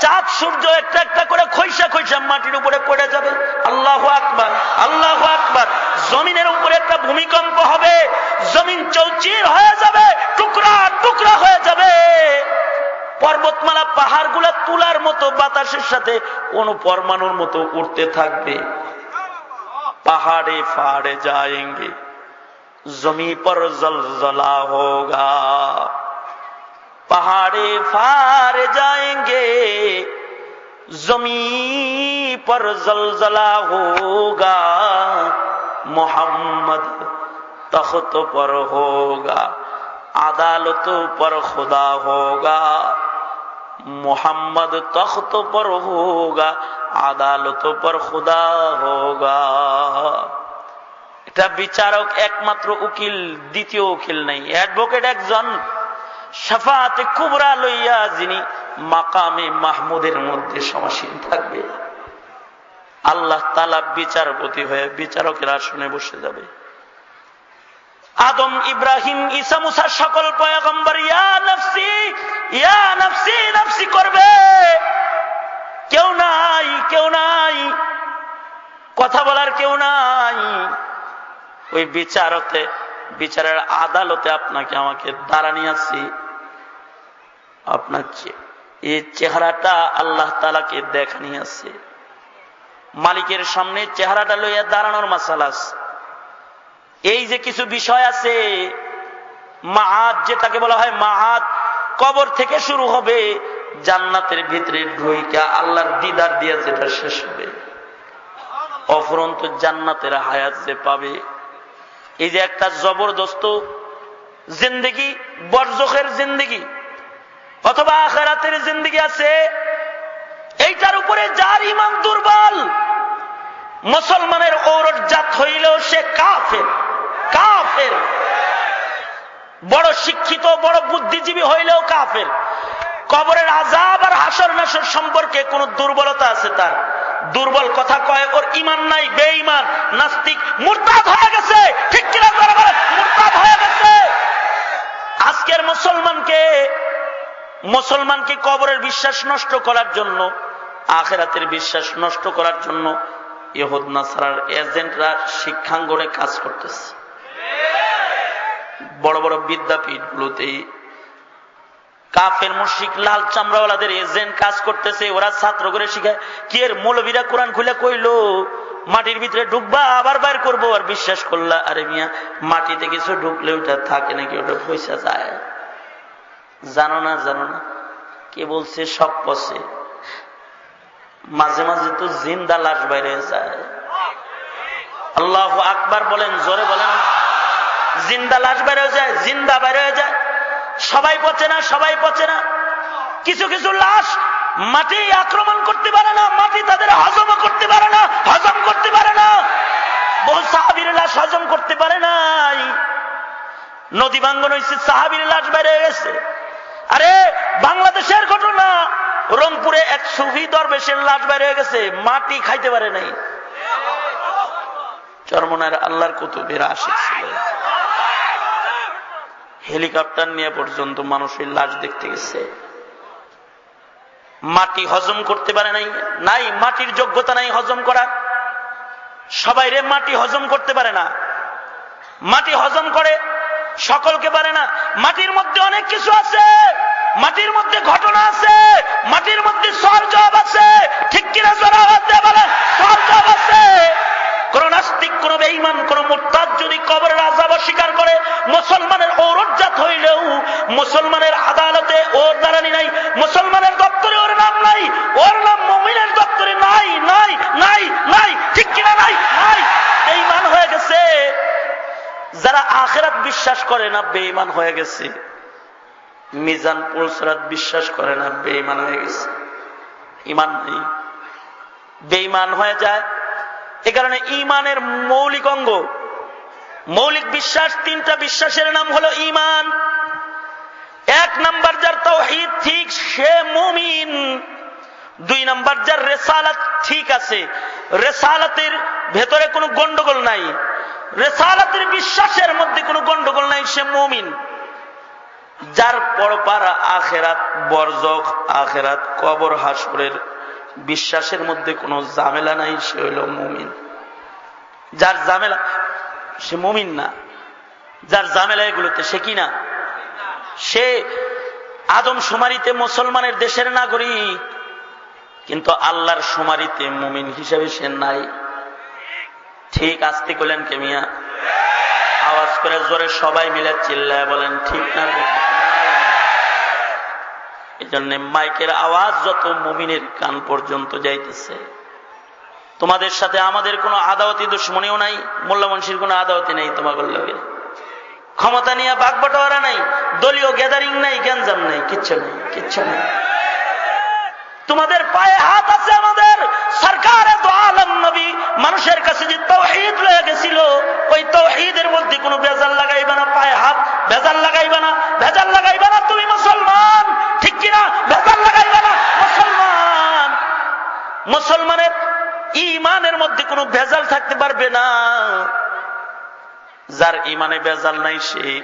চাঁদ, সূর্য একটা একটা করে খৈসা খৈসা মাটির উপরে পড়ে যাবে। আল্লাহ আকবার আল্লাহ আকবার। জমিনের উপরে একটা ভূমিকম্প হবে, জমিন চৌচির হয়ে যাবে, টুকরা টুকরা হয়ে যাবে। পর্বতমালা পাহাড়গুলা তুলার মতো বাতাসের সাথে কোন পরমাণুর মতো উঠতে থাকবে। পাহাড়ে ফাড়ে যাएंगे জমি পর জলজলা হোগা। پہاڑے فار جائیں گے، زمین پر زلزلہ ہوگا، محمد تخت پر ہوگا عدالتوں پر خدا ہوگا، محمد تخت پر ہوگا عدالتوں پر خدا ہوگا۔ এটা বিচারক একমাত্র উকিল، দ্বিতীয় نہیں ایڈوکیٹ ایک একজন সাফাতে কুবরা লইয়া যিনি মাকামে মাহমুদের মধ্যে সমাসীন থাকবে, আল্লাহ তালা বিচারপতি হয়ে বিচারকের আসনে বসে যাবে। আদম, ইব্রাহিম ইসা মুসার সকল পয়গম্বর, ইয়া নফসি ইয়া নফসি নফসি করবে। কেউ নাই কেউ নাই, কথা বলার কেউ নাই। ওই বিচারতে, বিচারের আদালতে আপনাকে আমাকে দাঁড়ানি আছি আপনার এই চেহারাটা আল্লাহ তালাকে দেখানি আছে মালিকের সামনে চেহারাটা লইয়া দাঁড়ানোর মাসালাস এই যে কিছু বিষয় আছে মাহাত যেটাকে বলা হয় মাহাত কবর থেকে শুরু হবে, জান্নাতের ভিতরে ঢুইকা আল্লাহর দিদার দিয়ে যেটা শেষ হবে। অফরন্ত জান্নাতের হায়াত যে পাবে। এই যে একটা জবরদস্ত জিন্দগি বর্জকের জিন্দগি অথবা আখারাতের জিন্দগি আছে, এইটার উপরে যার ইমান দুর্বল, মুসলমানের ঔরট জাত হইলেও সে কাফের কাফের। বড় শিক্ষিত, বড় বুদ্ধিজীবী হইলেও কাফের। কবরের আজাব আর হাসর নাসর সম্পর্কে কোন দুর্বলতা আছে তার? দুর্বল কথা কয়, ওর ইমান নাই, বেঈমান, নাস্তিক, মুরতাদ হয়ে গেছে। ঠিক কিনা মুরতাদ হয়ে গেছে। আজকের মুসলমানকে মুসলমানকে কবরের বিশ্বাস নষ্ট করার জন্য, আখেরাতের বিশ্বাস নষ্ট করার জন্য ইহুদ নাসার এজেন্টরা শিক্ষাঙ্গনে কাজ করতেছে? বড় বড় বিদ্যাপীঠগুলোতে কাফের মুশিক লাল চামড়াওয়ালাদের এজেন্ট কাজ করতেছে, ওরা ছাত্র করে শিখায়, কি এর মৌলবীরা কোরআন খুলে কইল, মাটির ভিতরে ঢুকবা, আবার বাইর করব, আর বিশ্বাস করলা, আরে মিয়া, মাটিতে কিছু ঢুকলে ওটা থাকে নাকি, ওটা পয়সা যায়। জানো না জানো না? কে বলছে? সব পশে মাঝে মাঝে তো জিন্দা লাশ বাইরে যায়। আল্লাহ আকবার বলেন, জোরে বলেন। জিন্দা লাশ বাইরে যায়, জিন্দা বাইরে যায়। সবাই পচে না, সবাই পচে না। কিছু কিছু লাশ মাটি আক্রমণ করতে পারে না, মাটি তাদের হজম করতে পারে না, হজম করতে পারে না। বহু সাহাবির লাশ হজম করতে পারে নাই। নদী ভাঙ্গন হয়েছে সাহাবির লাশ বাইরে গেছে। আরে, বাংলাদেশের ঘটনা। রংপুরে এক সুফি দরবেশের লাশ বাইরে হয়ে গেছে, মাটি খাইতে পারে নাই। চরমনার আল্লাহর কুতুবের আশিক ছিল। হেলিকপ্টার নিয়ে পর্যন্ত মানুষের লাশ দেখতে গেছে। মাটি হজম করতে পারে নাই নাই, মাটির যোগ্যতা নাই হজম করার। সবাই রে, মাটি হজম করতে পারে না। মাটি হজম করে, সকলকে পারে না। মাটির মধ্যে অনেক কিছু আছে। মাটির মধ্যে ঘটনা আছে, মাটির মধ্যে সর জব আছে। ঠিক কিনা জোর বলে সর জব আছে। কোন নাস্তিক, কোন কোন যদি কবরের আজাব অস্বীকার করে, মুসলমানের ঔরজাত হইলেও, মুসলমানের আদালতে ওর দাঁড়ানি নাই, মুসলমানের দপ্তরে ওর নাম নাই, ওর নাম মমিনের দপ্তরে নাই নাই নাই নাই, ঠিক কিনা নাই? নাই। হয়ে গেছে। যারা আখেরাত বিশ্বাস করে না বেইমান হয়ে গেছে। মিজান পুলসরাত বিশ্বাস করে না বেইমান হয়ে গেছে। ইমান নেই। বেইমান হয়ে যায়। এ কারণে ইমানের মৌলিক অঙ্গ, মৌলিক বিশ্বাস, তিনটা বিশ্বাসের নাম হলো ইমান এক নাম্বার যার তৌহিদ ঠিক, সে মুমিন। দুই নাম্বার যার রেসালাত ঠিক আছে। রেসালাতের ভেতরে কোনো গন্ডগোল নাই। রেসালাতের বিশ্বাসের মধ্যে কোনো গন্ডগোল নাই, সে মুমিন। যার পরপার আখেরাত, বরজক আখেরাত, কবর হাসরের বিশ্বাসের মধ্যে কোনো জামেলা নাই, সে হইল মুমিন। যার জামেলা সে মুমিন না। যার জামেলা এগুলোতে, সে কি না? সে আদম সুমারিতে মুসলমানের দেশের নাগরিক। কিন্তু আল্লাহর সুমারিতে মুমিন হিসেবে সে নাই। ঠিক আসতে করলেন কেমিয়া আওয়াজ করে জোরে সবাই মিলে চিল্লায় বলেন, ঠিক না এই জন্য মাইকের আওয়াজ যত মুমিনের কান পর্যন্ত যাইতেছে। তোমাদের সাথে আমাদের কোনো আদাওয়াতি দুশ্মনীও নাই মোল্লা মনসির কোনো আদাওয়াতি নেই তোমাদের লগে। ক্ষমতা নিয়ে বাঘ বাগবটোয়ারা নাই, দলীয় গ্যাদারিং নাই, গ্যাঞ্জাম নাই, কিচ্ছু নেই কিচ্ছু নেই। তোমাদের পায়ে হাত আছে আমাদের, সরকার এত মানুষের কাছে যে তৌহিদ লয়ে গেছিল, ওই তৌহিদের মধ্যে কোনো বেজাল লাগাইবে না, পায়ে হাত বেজাল লাগাইবে না, ভেজাল লাগাইবে না, তুমি মুসলমান। ঠিক কিনা? ভেজাল লাগাইবে না, মুসলমান। মুসলমানের ইমানের মধ্যে কোনো ভেজাল থাকতে পারবে না। যার ইমানে বেজাল নাই, সে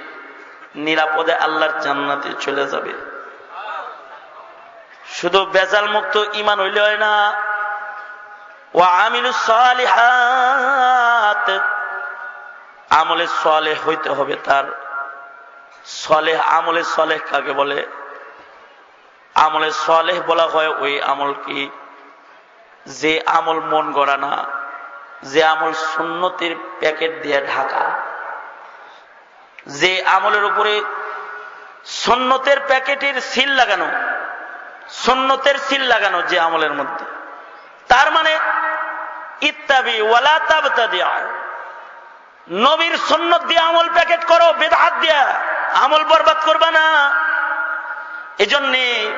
নিরাপদে আল্লাহর জান্নাতে চলে যাবে। শুধু বেজাল মুক্ত ইমান হইলে হয় না আমলে সলে হইতে হবে তার। সলেহ, আমলে সলেহ কাকে বলে? আমলে সলেহ বলা হয় ওই আমল কি? যে আমল মন গড়া না, যে আমল সুন্নতির প্যাকেট দিয়ে ঢাকা। যে আমলের উপরে সন্ন্যতের প্যাকেটের সিল লাগানো সন্ন্যতের সিল লাগানো যে আমলের মধ্যে। তার মানে ইত্যাবি ওয়ালা তাবতা দেওয়া নবীর সন্ন্যত দিয়ে আমল প্যাকেট করো বেদাহাত দিয়া। আমল বরবাদ করবে না। এজন্যে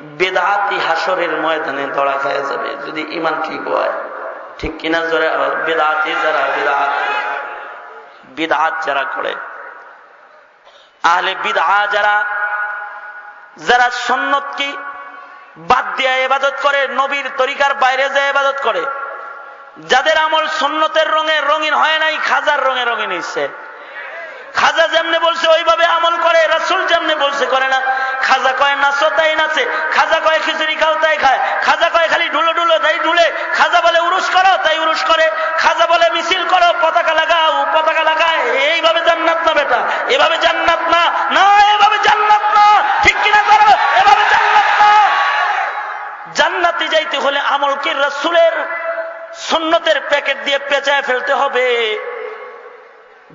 বেদাহাতি হাসরের ময়দানে দড়া খাওয়া যাবে, যদি ইমান ঠিক হয়। ঠিক কিনা জোরে বেদাহাতি যারা বেদাহাত বিদাহাত যারা করে। আহলে বিদা যারা যারা সন্ন্যত কি বাদ দিয়ে এবাদত করে, নবীর তরিকার বাইরে যায় এবাদত করে। যাদের আমল সন্ন্যতের রঙে রঙিন হয় নাই, খাজার রঙে রঙিন হচ্ছে খাজা যেমনে বলছে, ওইভাবে আমল করে, রাসুল যেমনে বলছে, করে না। খাজা কয় নাচো তাই নাচে, খাজা কয় খিচুড়ি খাও তাই খায়। খাজা কয় খালি ঢুলো ঢুলো তাই ঢুলে, খাজা বলে উরুস করো তাই উরুস করে। খাজা বলে মিছিল করো, পতাকা লাগাও, পতাকা লাগায়, এইভাবে জান্নাত না বেটা, এভাবে জান্নাত না। না, এভাবে জান্নাত না, ঠিক কিনা করো, এভাবে জান্নাত না। জান্নাতে যাইতে হলে আমলকে রসুলের সুন্নতের প্যাকেট দিয়ে পেঁচায় ফেলতে হবে।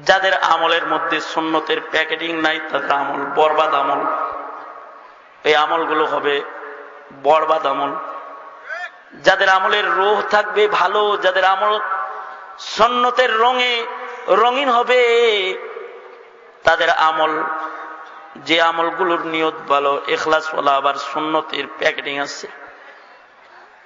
যাদের আমলের মধ্যে সুন্নতের প্যাকেটিং নাই, তাদের আমল বরবাদ আমল। এই আমলগুলো হবে বরবাদ আমল। যাদের আমলের রোহ থাকবে ভালো, যাদের আমল সন্ন্যতের রঙে রঙিন হবে, তাদের আমল যে আমলগুলোর নিয়ত ভালো, এখলাস আবার সুন্নতের প্যাকেটিং আছে।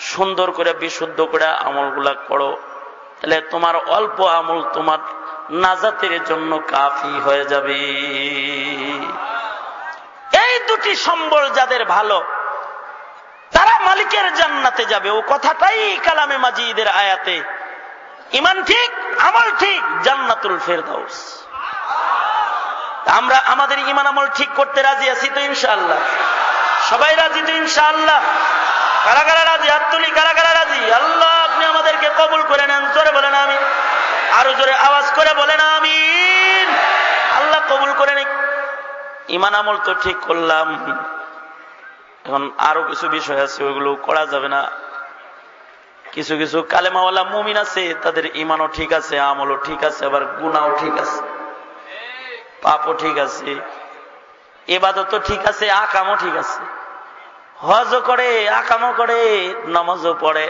সুন্দর করে বিশুদ্ধ করে আমলগুলা করো। তাহলে তোমার অল্প আমল তোমার নাজাতের জন্য কাফি হয়ে যাবে। এই দুটি সম্বল যাদের ভালো, তারা মালিকের জান্নাতে যাবে। ও কথাটাই কালামে মাজিদের আয়াতে। ইমান ঠিক, আমল ঠিক, জান্নাতুল ফেরদাউস। আমরা আমাদের ইমান আমল ঠিক করতে রাজি আছি তো ইনশাআল্লাহ? সবাই রাজি তো ইনশাআল্লাহ? কারা কারা রাজি? হাত তুলি কারা কারা রাজি? আল্লাহ, আপনি আমাদেরকে কবুল করে নেন, জোরে বলেন আমি আরও জোরে আওয়াজ করে বলেন আমি আল্লাহ কবুল করে নি ইমান আমল তো ঠিক করলাম। এখন আরও কিছু বিষয় আছে ওইগুলো করা যাবে না। কিছু কিছু কালেমাওয়ালা মুমিন আছে, তাদের ইমানও ঠিক আছে, আমলও ঠিক আছে, আবার গুণাও ঠিক আছে। পাপও ঠিক আছে। এবাদত ঠিক আছে, আকামও ঠিক আছে। হজও করে আকামও করে, নমাজও পড়ে,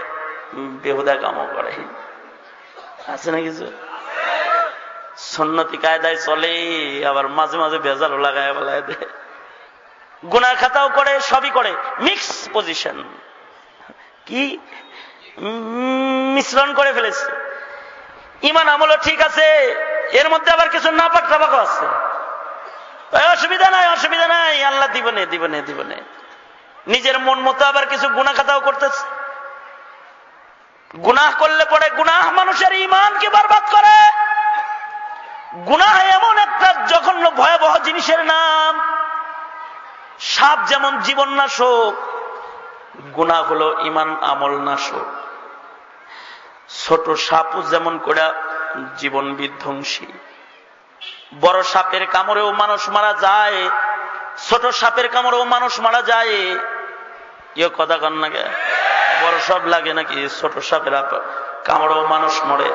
বেহুদা কামও করে। আছে না কিছু? সন্নতি কায়দায় চলে, আবার মাঝে মাঝে বেজাল লাগায় বেলায় দেয়। গুনার খাতাও করে, সবই করে মিক্স পজিশন কি? মিশ্রণ করে ফেলেছে। ইমান আমলও ঠিক আছে, এর মধ্যে আবার কিছু নাপাক টাপাকও আছে অসুবিধা নাই অসুবিধা নাই, আল্লাহ দিবনে দিবনে দিবনে। নিজের মন মতো আবার কিছু গুণা খাতাও করতেছে। গুনাহ করলে পরে গুনাহ মানুষের ইমানকে বরবাদ করে। গুনাহ এমন একটা জঘন্য ভয়াবহ জিনিসের নাম। সাপ যেমন জীবন নাশক গুণা হলো ইমান আমল নাশক। ছোট সাপও যেমন করে জীবন বিধ্বংসী। বড় সাপের কামড়েও মানুষ মারা যায় ছোট সাপের কামড়েও মানুষ মারা যায়। ইয়ে কথা কন না বড় সাপ লাগে নাকি? ছোট সাপের কামড়েও মানুষ মরে।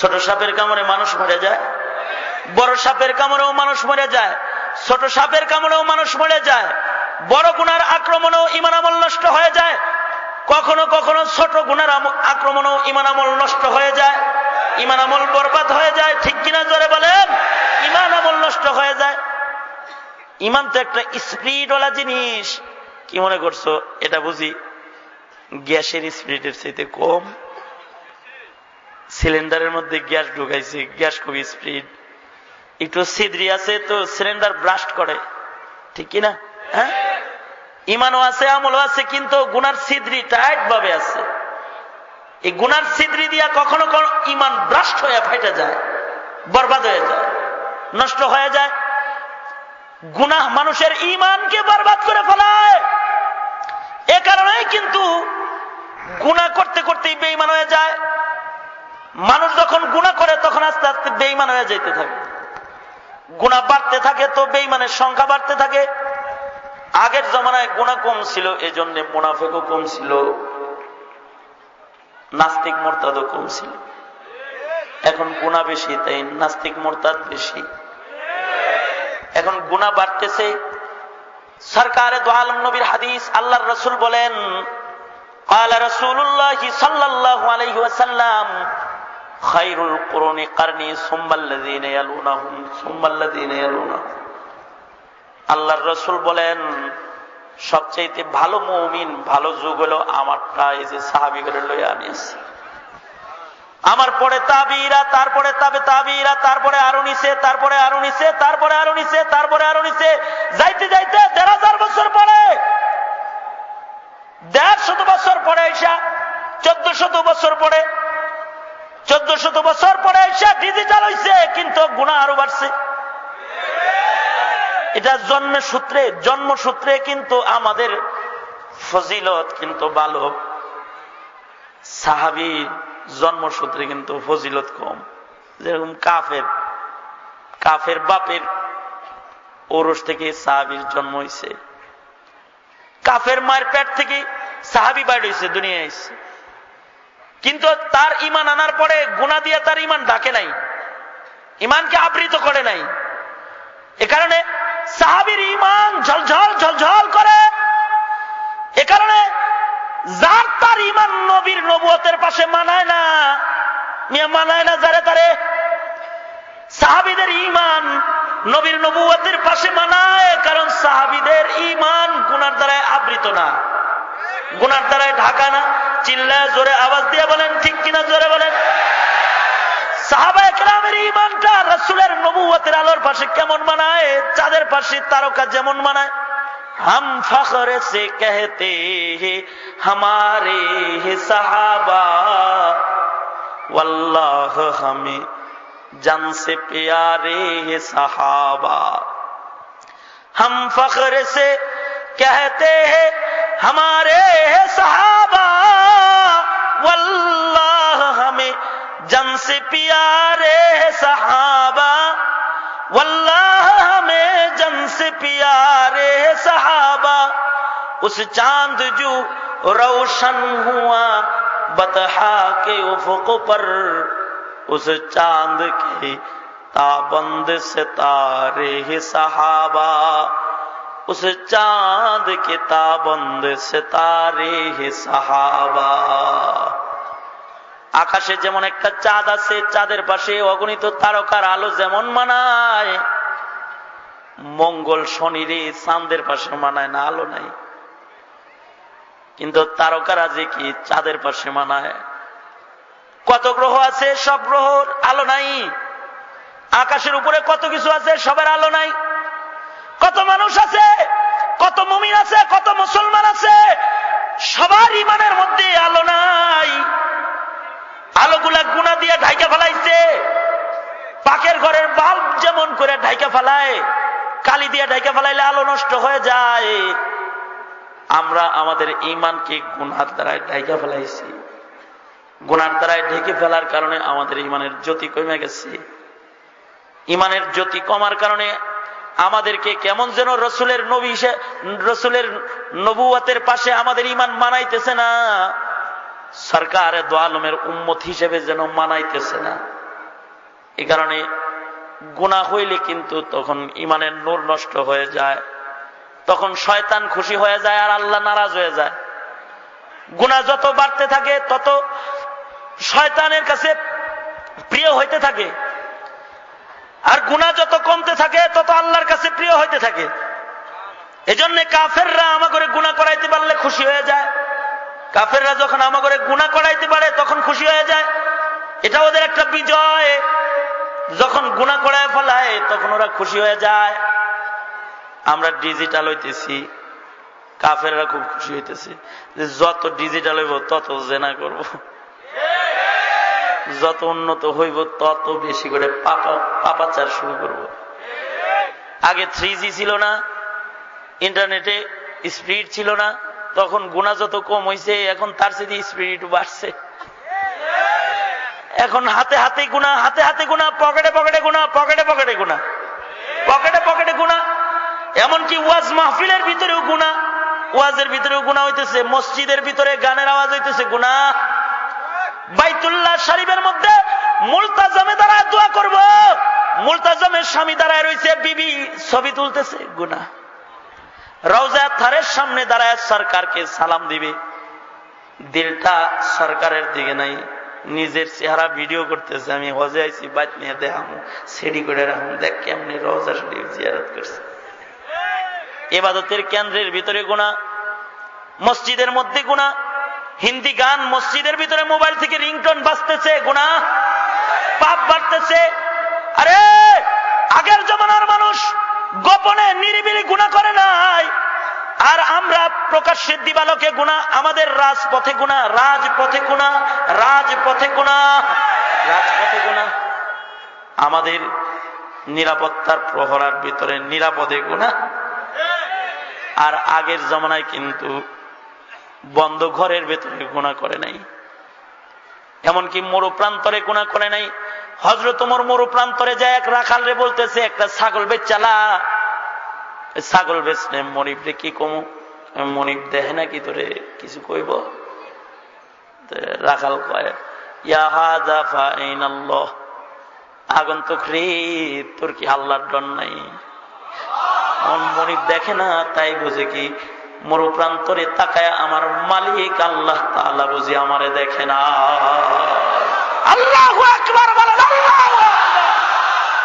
ছোট সাপের কামড়ে মানুষ মরে যায়। বড় সাপের কামড়েও মানুষ মরে যায়। ছোট সাপের কামড়েও মানুষ মরে যায়। বড় গুনার আক্রমণেও ইমান আমল নষ্ট হয়ে যায়। কখনো কখনো ছোট গুনার আক্রমণেও ইমান আমল নষ্ট হয়ে যায়। ইমান আমল বরবাদ হয়ে যায়। ঠিক কিনা জোরে বলেন? ইমান আমল নষ্ট হয়ে যায়। ইমান তো একটা স্পিরিটওয়ালা জিনিস। কি মনে করছ? এটা বুঝি গ্যাসের স্পিরিটের চাইতে কম? সিলিন্ডারের মধ্যে গ্যাস ঢুকাইছে, গ্যাস খুব স্পিড। একটু সিদ্রি আছে তো সিলিন্ডার ব্রাস্ট করে। ঠিক কিনা? হ্যাঁ? ইমানও আছে, আমলও আছে, কিন্তু গুনার সিদ্রি টাইট ভাবে আছে। এই গুনার সিদ্রি দিয়া কখনো কখনো ইমান ব্রাস্ট হয়ে ফেটে যায়, বরবাদ হয়ে যায়, নষ্ট হয়ে যায়। গুনাহ মানুষের ইমানকে বরবাদ করে ফেলায়। এ কারণেই কিন্তু গুণা করতে করতেই বেইমান হয়ে যায়। মানুষ যখন গুণা করে, তখন আস্তে আস্তে বেইমান হয়ে যেতে থাকে। গুণা বাড়তে থাকে তো বেইমানের সংখ্যা বাড়তে থাকে। আগের জমানায় গুণা কম ছিল এই জন্য মুনাফেকও কম ছিল। নাস্তিক মোরতাদও কম ছিল। এখন গুণা বেশি, তাই নাস্তিক মোরতাদ বেশি। এখন গুণা বাড়তেছে সরকারে দোয়ালম নবীর হাদিস আল্লাহর রসুল বলেন قال رسول الله صلى الله عليه وسلم خير القرون قرني ثم الذين يلونهم ثم الذين يلونهم আল্লাহর রসুল বলেন সবচেয়ে ভালো মৌমিন ভালো যুগ হলো আমারটা এই যে সাহাবি করে লই আমি আছি আমার পরে তাবিরা, তারপরে তাবে তাবিরা, তারপরে আরও নিচে তারপরে আরও নিচে তারপরে আরও নিচে তারপরে আরও নিচে যাইতে যাইতে দেড় হাজার বছর পরে, দেড় শত বছর পরে এসা চোদ্দ শত বছর পরে, চোদ্দ শত বছর পরে এসা ডিজিটাল হয়েছে কিন্তু গুণা আরও বাড়ছে। এটা জন্মের সূত্রে জন্মসূত্রে কিন্তু আমাদের ফজিলত, কিন্তু ভালো সাহাবি জন্মসূত্রে কিন্তু ফজিলত কম। যেরকম কাফের কাফের বাপের ওরস থেকে সাহাবির জন্ম হয়েছে কাফের মায়ের পেট থেকে সাহাবি বাইর হয়েছে দুনিয়া এসছে কিন্তু তার ইমান আনার পরে গুণা দিয়ে তার ইমান ডাকে নাই। ইমানকে আবৃত করে নাই। এ কারণে সাহাবির ইমান ঝলঝল ঝলঝল করে। এ কারণে যার তার ইমান নবীর নবুয়তের পাশে মানায় না, মিয়া মানায় না, যারে তারে সাহাবিদের ইমান নবীর নবুয়তের পাশে মানায়, কারণ সাহাবিদের ইমান গুনার দ্বারায় আবৃত না। গুনার দ্বারায় ঢাকা না। চিল্লায় জোরে আওয়াজ দিয়ে বলেন, ঠিক কিনা জোরে বলেন? সাহাবা একরামের ইমানটা রসুলের নবুয়তের আলোর পাশে কেমন মানায়? চাঁদের পাশে তারকা যেমন মানায়। ہم فخر سے کہتے ہیں، ہمارے صحابہ۔ واللہ ہمیں جن سے پیارے صحابہ۔ ہم فخر سے کہتے ہیں، ہمارے صحابہ۔ واللہ ہمیں جن سے پیارے صحابہ۔ واللہ ہمیں جن سے پیارے صحابہ، اس چاند جو روشن ہوا بتہا کے افق پر، اس چاند کی تابند ستارے صحابہ، اس چاند کے تابند ستارے صحابہ۔ আকাশে যেমন একটা চাঁদ আছে, চাঁদের পাশে অগণিত তারকার আলো যেমন মানায়, মঙ্গল শনিরে চাঁদের পাশে মানায় না, আলো নাই। কিন্তু তারকারা যে কি চাঁদের পাশে মানায়? কত গ্রহ আছে? সব গ্রহর আলো নাই। আকাশের উপরে কত কিছু আছে? সবার আলো নাই। কত মানুষ আছে? কত মুমিন আছে? কত মুসলমান আছে? সবার ইমানের মধ্যে আলো নাই। আলোগুলা গুণা দিয়ে ঢাইকা ফেলাইছে। পাকের ঘরের বাল্ব যেমন করে ঢাইকা ফেলায়, কালি দিয়ে ঢাইকা ফেলাইলে আলো নষ্ট হয়ে যায়। আমরা আমাদের ইমানকে গুনার দ্বারায় ঢাইকা ফেলাইছি। গুনার দ্বারায় ঢেকে ফেলার কারণে আমাদের ইমানের জ্যোতি কমে গেছে। ইমানের জ্যোতি কমার কারণে আমাদেরকে কেমন যেন রসুলের নবী রসুলের নবুয়াতের পাশে আমাদের ইমান মানাইতেছে না। সরকার দোয়ালমের উম্মত হিসেবে যেন মানাইতেছে না। এ কারণে গুণা হইলে কিন্তু তখন ইমানের নূর নষ্ট হয়ে যায়, তখন শয়তান খুশি হয়ে যায় আর আল্লাহ নারাজ হয়ে যায়। গুণা যত বাড়তে থাকে, তত শয়তানের কাছে প্রিয় হইতে থাকে। আর গুণা যত কমতে থাকে, তত আল্লাহর কাছে প্রিয় হইতে থাকে। এজন্য কাফেররা আমাকে গুণা করাইতে পারলে খুশি হয়ে যায়। কাফেররা যখন আমাকে গুণা করাইতে পারে, তখন খুশি হয়ে যায়। এটা ওদের একটা বিজয়। যখন গুণা করায় ফেলায়, তখন ওরা খুশি হয়ে যায়। আমরা ডিজিটাল হইতেছি। কাফেররা খুব খুশি হইতেছে যে যত ডিজিটাল হইব, তত জেনা করব। যত উন্নত হইব, তত বেশি করে পাপা, পাপাচার শুরু করব। আগে থ্রি ছিল না ইন্টারনেটে স্পিড ছিল না। তখন গুণা যত কম হয়েছে এখন তার সাথে স্পিড বাড়ছে। এখন হাতে হাতে গুণা হাতে হাতে গুণা পকেটে পকেটে গুণা পকেটে পকেটে গুণা পকেটে পকেটে গুণা এমনকি ওয়াজ মাহফিলের ভিতরেও গুণা ওয়াজের ভিতরেও গুণা হইতেছে, মসজিদের ভিতরে গানের আওয়াজ হইতেছে গুণা বাইতুল্লাহ শরীফের মধ্যে মুলতাজমে দ্বারা দোয়া করব। মুলতাজমের স্বামী দ্বারায় রয়েছে বিবি ছবি তুলতেছে গুণা রওজা থারের সামনে দাঁড়ায় সরকারকে সালাম দিবে। দিলটা সরকারের দিকে নাই, নিজের চেহারা ভিডিও করতেছে। আমি হজে আইছি, বাদ নিয়ে দেখাম, সেডি করে রাখুন দেখ কেমনি রওজা শরীফ জিয়ারত করছে। এবাদতের কেন্দ্রের ভিতরে গুণা মসজিদের মধ্যে গুণা হিন্দি গান মসজিদের ভিতরে মোবাইল থেকে রিংটন বাজতেছে গুণা পাপ বাড়তেছে। আরে, আগের জমানার মানুষ গোপনে নিরিবিলি গুণা করে নাই। আর আমরা প্রকাশ্যের দিবালকে গুণা, আমাদের রাজপথে গুণা রাজপথে গুণা রাজপথে গুণা। রাজপথে গুণা। আমাদের নিরাপত্তার প্রহরার ভিতরে নিরাপদে গুণা। আর আগের জমানায় কিন্তু বন্ধ ঘরের ভেতরে গুণা করে নাই। এমনকি মরু প্রান্তরে গুণা করে নাই। হজরত মোর মরু প্রান্তরে যায় এক রাখাল রে বলতেছে, একটা ছাগল বেচালা ছাগল বেচনে মনিব রে কি কমু? মনিব দেহে নাকি তোরে কিছু কইব? রাখাল কয় আগন্তক রে তোর কি আল্লাহর ডন নাই? মনিব দেখে না, তাই বুঝে কি মরু প্রান্তরে তাকায় আমার মালিক আল্লাহ তাআলা বুঝি আমারে দেখে না। বলেন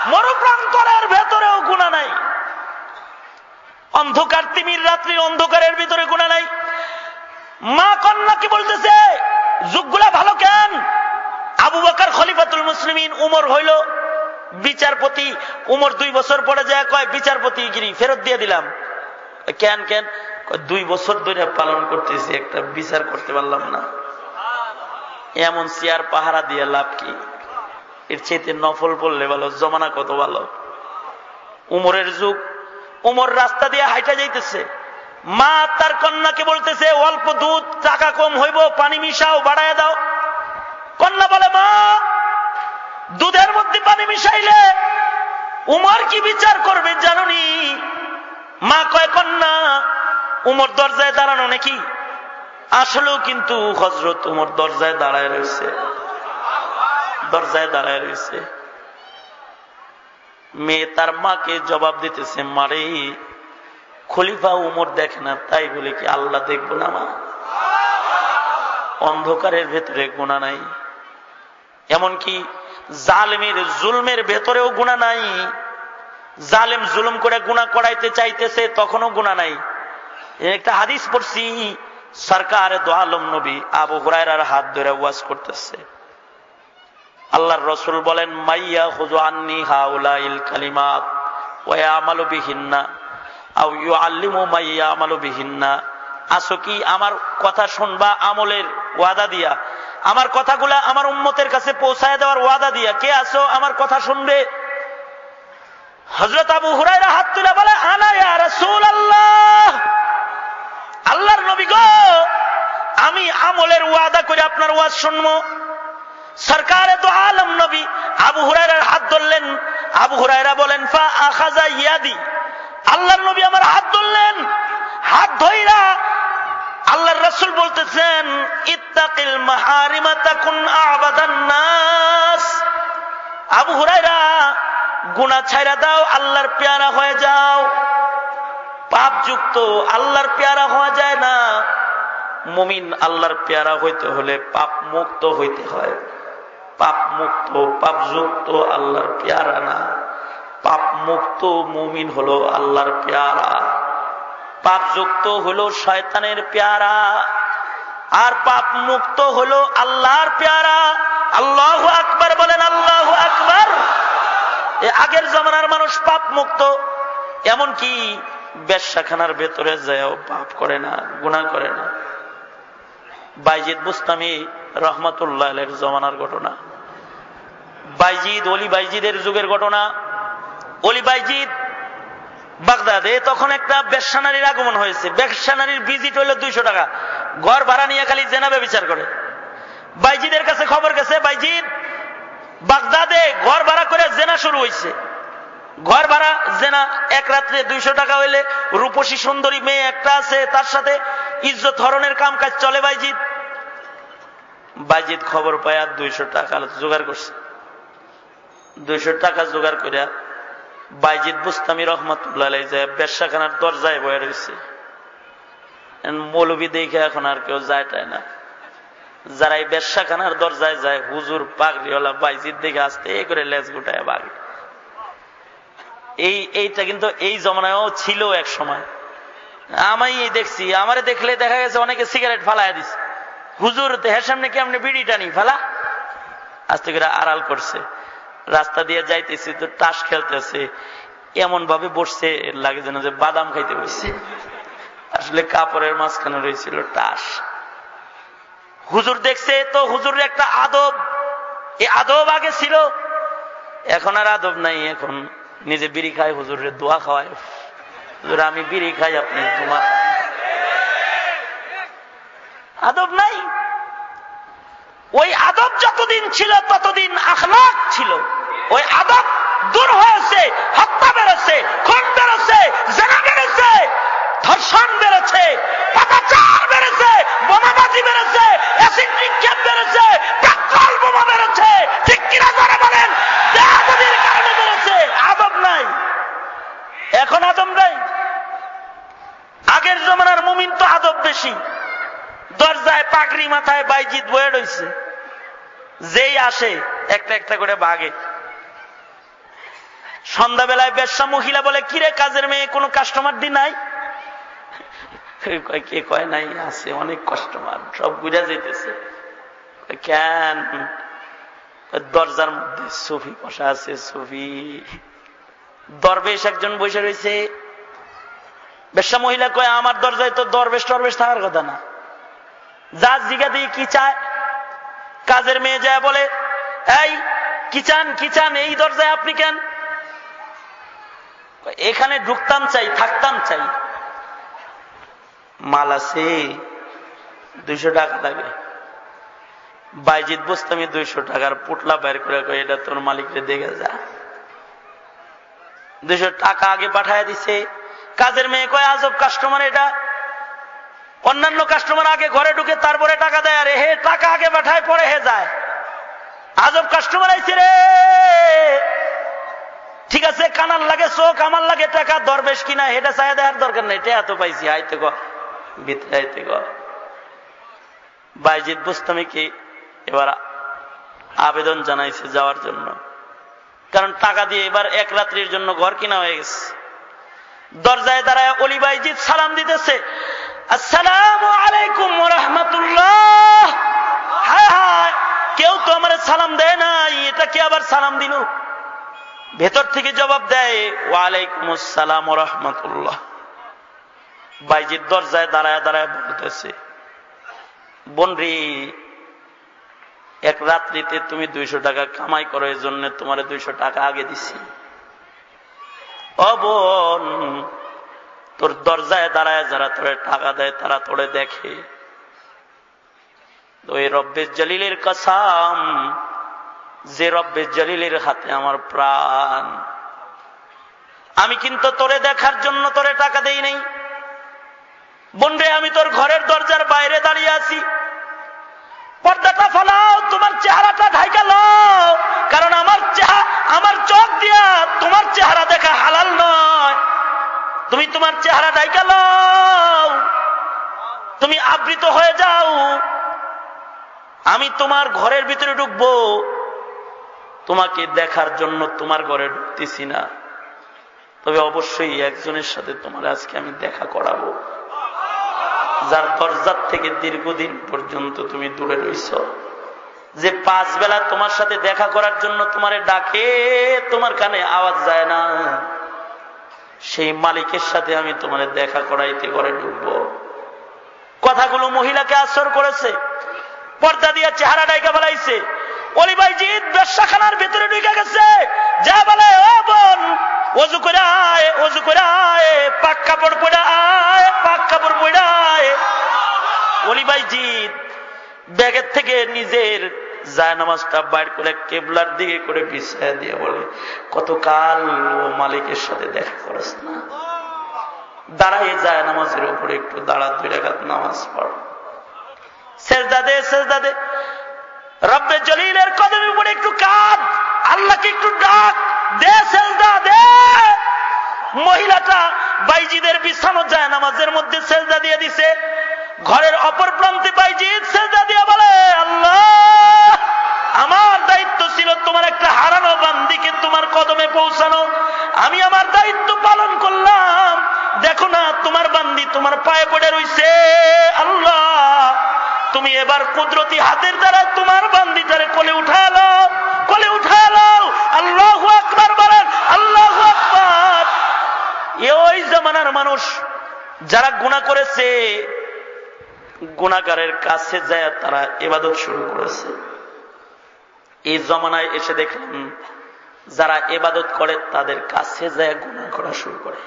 মরু প্রান্তরের ভেতরেও নাই। অন্ধকার তিমির অন্ধকারের ভিতরে নাই। মা কন্যা কি বলতেছে? যুগগুলা ভালো কেন? আবু বাকার খলিফাতুল মুসলিমিন উমর হইল। বিচারপতি, উমর দুই বছর পরে যায়, কয় বিচারপতি গিরি, ফেরত দিয়ে দিলাম। কেন কেন? দুই বছর ধরে পালন করতেছি, একটা বিচার করতে পারলাম না। এমন চেয়ার পাহারা দিয়ে লাভ কি? এর চেয়ে নফল পড়লে ভালো জমানা কত ভালো। উমরের যুগ, উমর রাস্তা দিয়ে হাইটা যাইতেছে। মা তার কন্যাকে বলতেছে, অল্প দুধ, টাকা কম হইব, পানি মিশাও, বাড়ায় দাও। কন্যা বলে, মা, দুধের মধ্যে পানি মিশাইলে উমর কি বিচার করবে জাননি? মা কয়, কন্যা উমর দরজায় দাঁড়ানো নাকি? আসলেও কিন্তু হজরত উমর দরজায় দাঁড়ায় রয়েছে। দরজায় দাঁড়ায় রয়েছে। মেয়ে তার মাকে জবাব দিতেছে, মারে, খলিফা উমর দেখে না, তাই বলে কি আল্লাহ দেখব না মা? অন্ধকারের ভেতরে গুণা নাই। এমনকি জালেমের জুলমের ভেতরেও গুণা নাই। জালেম জুলুম করে গুণা করাইতে চাইতেছে, তখনও গুণা নাই। একটা হাদিস পড়ছি, সরকার দোয়ালম নবী আবু হুরায়রার হাত ধরে ওয়াজ করতেছে। আল্লাহর রসুল বলেন, মাইয়া হুজু আন্নি হাউলাইল কালিমাত ওয়া আমালু বিহিন্না আও মাইয়া আমালু বিহিন্না। আসো কি আমার কথা শুনবা আমলের ওয়াদা দিয়া? আমার কথাগুলা আমার উম্মতের কাছে পৌঁছায় দেওয়ার ওয়াদা দিয়া। কে আসো আমার কথা শুনবে? হজরত আবু হুরাইরা হাত তুলে বলে, আনা ইয়া রাসূল আল্লাহ আল্লাহর নবী গো, আমি আমলের ওয়াদা করে আপনার ওয়াজ শুনব। সরকারে তো আলম নবী, আবু হুরাইরার হাত ধরলেন। আবু হুরাইরা বলেন, ফা আখাজা ইয়াদি। আল্লাহর নবী আমার হাত ধরলেন। হাত ধইরা আল্লাহর রসুল বলতেছেন, ইত্তাকিল নাস। আবু হুরাইরা গুনাহ ছাইরা দাও, আল্লাহর পেয়ারা হয়ে যাও। পাপ যুক্ত আল্লাহর পেয়ারা হওয়া যায় না। মুমিন আল্লাহর পেয়ারা হইতে হলে পাপ মুক্ত হইতে হয়। পাপ মুক্ত পাপ যুক্ত আল্লাহর পেয়ারা না। পাপ মুক্ত মুমিন হলো আল্লাহর পেয়ারা। পাপ যুক্ত হলো শয়তানের পেয়ারা। আর পাপ মুক্ত হলো আল্লাহর পেয়ারা। আল্লাহ আকবার বলেন, আল্লাহ আকবার। আগের জমানার মানুষ পাপ মুক্ত এমনকি বেশাখানার ভেতরে যায়ও পাপ করে না গুণা করে না। বাইজিদ বুস্তামি রহমতুল্লাহ জমানার ঘটনা। বাইজিদ অলি বাইজিদের যুগের ঘটনা। অলি বাইজিদ বাগদাদে তখন একটা বেশানারির আগমন হয়েছে। বেশানারির ভিজিট হইল দুইশো টাকা। ঘর ভাড়া নিয়ে খালি জেনাবে বিচার করে। বাইজিদের কাছে খবর গেছে, বাইজিদ বাগদাদে ঘর ভাড়া করে জেনা শুরু হয়েছে ঘর ভাড়া, জেনা, এক রাত্রে দুইশো টাকা হইলে রূপসী সুন্দরী মেয়ে একটা আছে, তার সাথে ইজ্জত ধরনের কাম কাজ চলে বাইজিদ বাইজিদ খবর পায় আর দুইশো টাকা জোগাড় করছে। দুইশো টাকা জোগাড় করে বাইজিদ বুস্তামি রহমতুল্লাহ যায় বেশাখানার দরজায় বয়ে রয়েছে মৌলবী দেখে এখন আর কেউ যায় টায় না? যারা এই বেশাখানার দরজায় যায়, হুজুর পাগড়িওয়ালা বাইজিৎ দেখে আসতে করে লেজ গুটায় বাঘ এই, এইটা কিন্তু এই জমানায়ও ছিল এক সময়। আমি দেখছি, আমারে দেখলে দেখা গেছে অনেকে সিগারেট ফালায় দিছে। হুজুর, দেহের সামনে কি আপনি বিড়ি টানি? ফালা। আস্তে করে আড়াল করছে। রাস্তা দিয়ে যাইতেছি, তো টাস খেলতেছে। এমন ভাবে বসছে, লাগে যেন যে বাদাম খাইতে বসছে। আসলে কাপড়ের মাঝখানে রয়েছিল টাস হুজুর দেখছে, তো হুজুর একটা আদব। এই আদব আগে ছিল। এখন আর আদব নাই, এখন নিজে বিড়ি খায় হুজুরের দোয়া খাওয়ায় হুজুর, আমি বিড়ি খাই আপনি, তোমার আদব নাই। ওই আদব যতদিন ছিল, ততদিন আখলাক ছিল। ওই আদব দূর হয়েছে, হত্যা বেড়েছে, খুন বেড়েছে, জেনা বেড়েছে, ধর্ষণ বেড়েছে পাতাচার বেড়েছে, বোমাবাজি বেড়েছে, অ্যাসিড নিক্ষেপ বেড়েছে এখন আদব নাই। আগের জমানার মুমিন তো আদব বেশি। দরজায় পাগড়ি মাথায় বাইজিৎ বয়ে রয়েছে যেই আসে, একটা একটা করে ভাগে সন্ধ্যাবেলায় বেশ্যা মহিলা বলে, কিরে কাজের মেয়ে, কোনো কাস্টমার দি নাই? কে কয়, নাই, আছে, অনেক কাস্টমার সব বুঝা যেতেছে কেন? দরজার মধ্যে সফি বসা আছে, সফি। দরবেশ একজন বসে রয়েছে। বেশ্যা মহিলা কয়, আমার দরজায় তো দরবেশ টরবেশ থাকার কথা না। যা জিগা দিয়ে কি চায়? কাজের মেয়ে যায় বলে, এই, কি চান কি চান? এই দরজায় আপনি কেন? এখানে ঢুকতাম চাই, থাকতাম চাই। মাল আছে, দুইশো টাকা লাগে বাইজিৎ আমি দুইশো টাকার পুটলা বাইর করে এটা তোর মালিকরে দেখে যা। দুইশো টাকা আগে পাঠায় দিছে। কাজের মেয়ে কয়, আজব কাস্টমার এটা। অন্যান্য কাস্টমার আগে ঘরে ঢুকে তারপরে টাকা দেয়, আরে হে, টাকা আগে পাঠায়, পরে হে যায়। আজব কাস্টমার আইছে রে। ঠিক আছে কানার লাগে, চোখ আমার লাগে, টাকা দরবেশ কিনা, এটা চাই দেওয়ার দরকার নেই টেয়া তো পাইছি, আইতে গ ভিতরে আইতে বাইজিৎ বুস্তামি কি এবার আবেদন জানাইছে যাওয়ার জন্য। কারণ টাকা দিয়ে এবার এক রাত্রির জন্য ঘর কিনা হয়ে গেছে। দরজায় দাঁড়ায় অলি বাইজিৎ সালাম দিতেছে কেউ তো আমার সালাম দেয় নাই, এটা কি আবার সালাম দিল? ভেতর থেকে জবাব দেয়, ওয়ালাইকুম আসসালাম রহমতুল্লাহ। বাইজির দরজায় দাঁড়ায় দাঁড়ায় বলতেছে বনরি এক রাত্রিতে তুমি দুইশো টাকা কামাই করো এই জন্য তোমার দুইশো টাকা আগে দিছি। অবন তোর দরজায় দাঁড়ায় যারা তোরে টাকা দেয়, তারা তোরে দেখে। ওই রব্বের জলিলের কাসাম, যে রব্বের জলিলের হাতে আমার প্রাণ। আমি কিন্তু তোরে দেখার জন্য তোরে টাকা দেই নাই। বন্ডে আমি তোর ঘরের দরজার বাইরে দাঁড়িয়ে আছি। পর্দাটা ফলাও, তোমার চেহারাটা ঢাইকা লও কারণ আমার চেহারা আমার চোখ দিয়া তোমার চেহারা দেখা হালাল নয়। তুমি তোমার চেহারা ঢাইকা লও তুমি আবৃত হয়ে যাও। আমি তোমার ঘরের ভিতরে ঢুকবো। তোমাকে দেখার জন্য তোমার ঘরে ঢুকতেছি না। তবে অবশ্যই একজনের সাথে তোমার আজকে আমি দেখা করাবো। যার দরজার থেকে দীর্ঘদিন পর্যন্ত তুমি দূরে রইছ। যে পাঁচ বেলা তোমার সাথে দেখা করার জন্য তোমারে ডাকে, তোমার কানে আওয়াজ যায় না। সেই মালিকের সাথে আমি তোমার দেখা করাইতে করে ঢুকব। কথাগুলো মহিলাকে আসর করেছে, পর্দা দিয়ে চেহারা ডাইকা বেলাইছে অলি ব্যবসাখানার ভিতরে ঢুকে গেছে। যা বলে, ও বোন, অজু করে অজু করে পাক কাপড় পাক কাপড় ব্যাগের থেকে নিজের যায় নামাজটা বাইর করে কেবলার দিকে করে বিছায় দিয়ে বলে, কতকাল ও মালিকের সাথে দেখা করেস না। দাঁড়াই যায় নামাজের উপরে একটু দাঁড়া, দুই নামাজ পড়। সেজদা দে সেজদা দে। রব্বে জলিলের কদমের উপরে একটু কাঁদ, আল্লাহকে একটু ডাক, দে সেজদা, দে। মহিলাটা বাইজিদের বিছানো যায়, নামাজের মধ্যে সেজদা দিয়ে দিছে। ঘরের অপর প্রান্তে বাইজিদ সেজদা দিয়ে বলে, আল্লাহ, আমার দায়িত্ব ছিল তোমার একটা হারানো বান্দিকে তোমার কদমে পৌঁছানো। আমি আমার দায়িত্ব পালন করলাম। দেখো না, তোমার বান্দি তোমার পায়ে পড়ে রইছে। আল্লাহ তুমি এবার কুদরতি হাতের দ্বারা তোমার বান্দিটারে কোলে উঠালো কোলে উঠালো আল্লাহ আকবার বলেন, আল্লাহ আকবার। ওই জমানার মানুষ যারা গুণা করেছে গুণাগারের কাছে যায় তারা এবাদত শুরু করেছে। এই জমানায় এসে দেখলাম, যারা এবাদত করে তাদের কাছে যায় গুণা করা শুরু করে।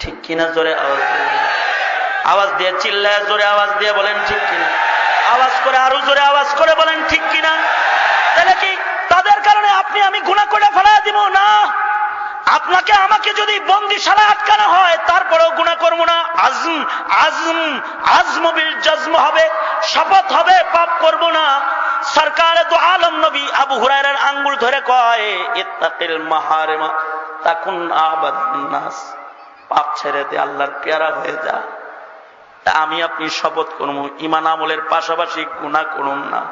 ঠিক কিনা জোরে আওয়াজ আওয়াজ দিয়ে চিল্লায় জোরে আওয়াজ দিয়ে বলেন, ঠিক কিনা? আওয়াজ করে আরও জোরে আওয়াজ করে বলেন, ঠিক কিনা? তাহলে কি তাদের কারণে আপনি আমি গুণা করে ফেলা দিব? না। আপনাকে আমাকে যদি বন্দিশালা আটকানো হয়, তারপরেও গুণা করব না। আজম আজম আজমবিল জজম হবে, শপথ হবে, পাপ করব না। সরকার তো আলম নবী আবু হুরায়রার আঙ্গুল ধরে কয়, ইত্তাকিল মাহারেমা তাকুন আবাদ পাপ ছেড়ে দে, আল্লাহর পেয়ারা হয়ে যা। আমি আপনি শপথ করব ইমান আমলের পাশাপাশি গুণা করুন না।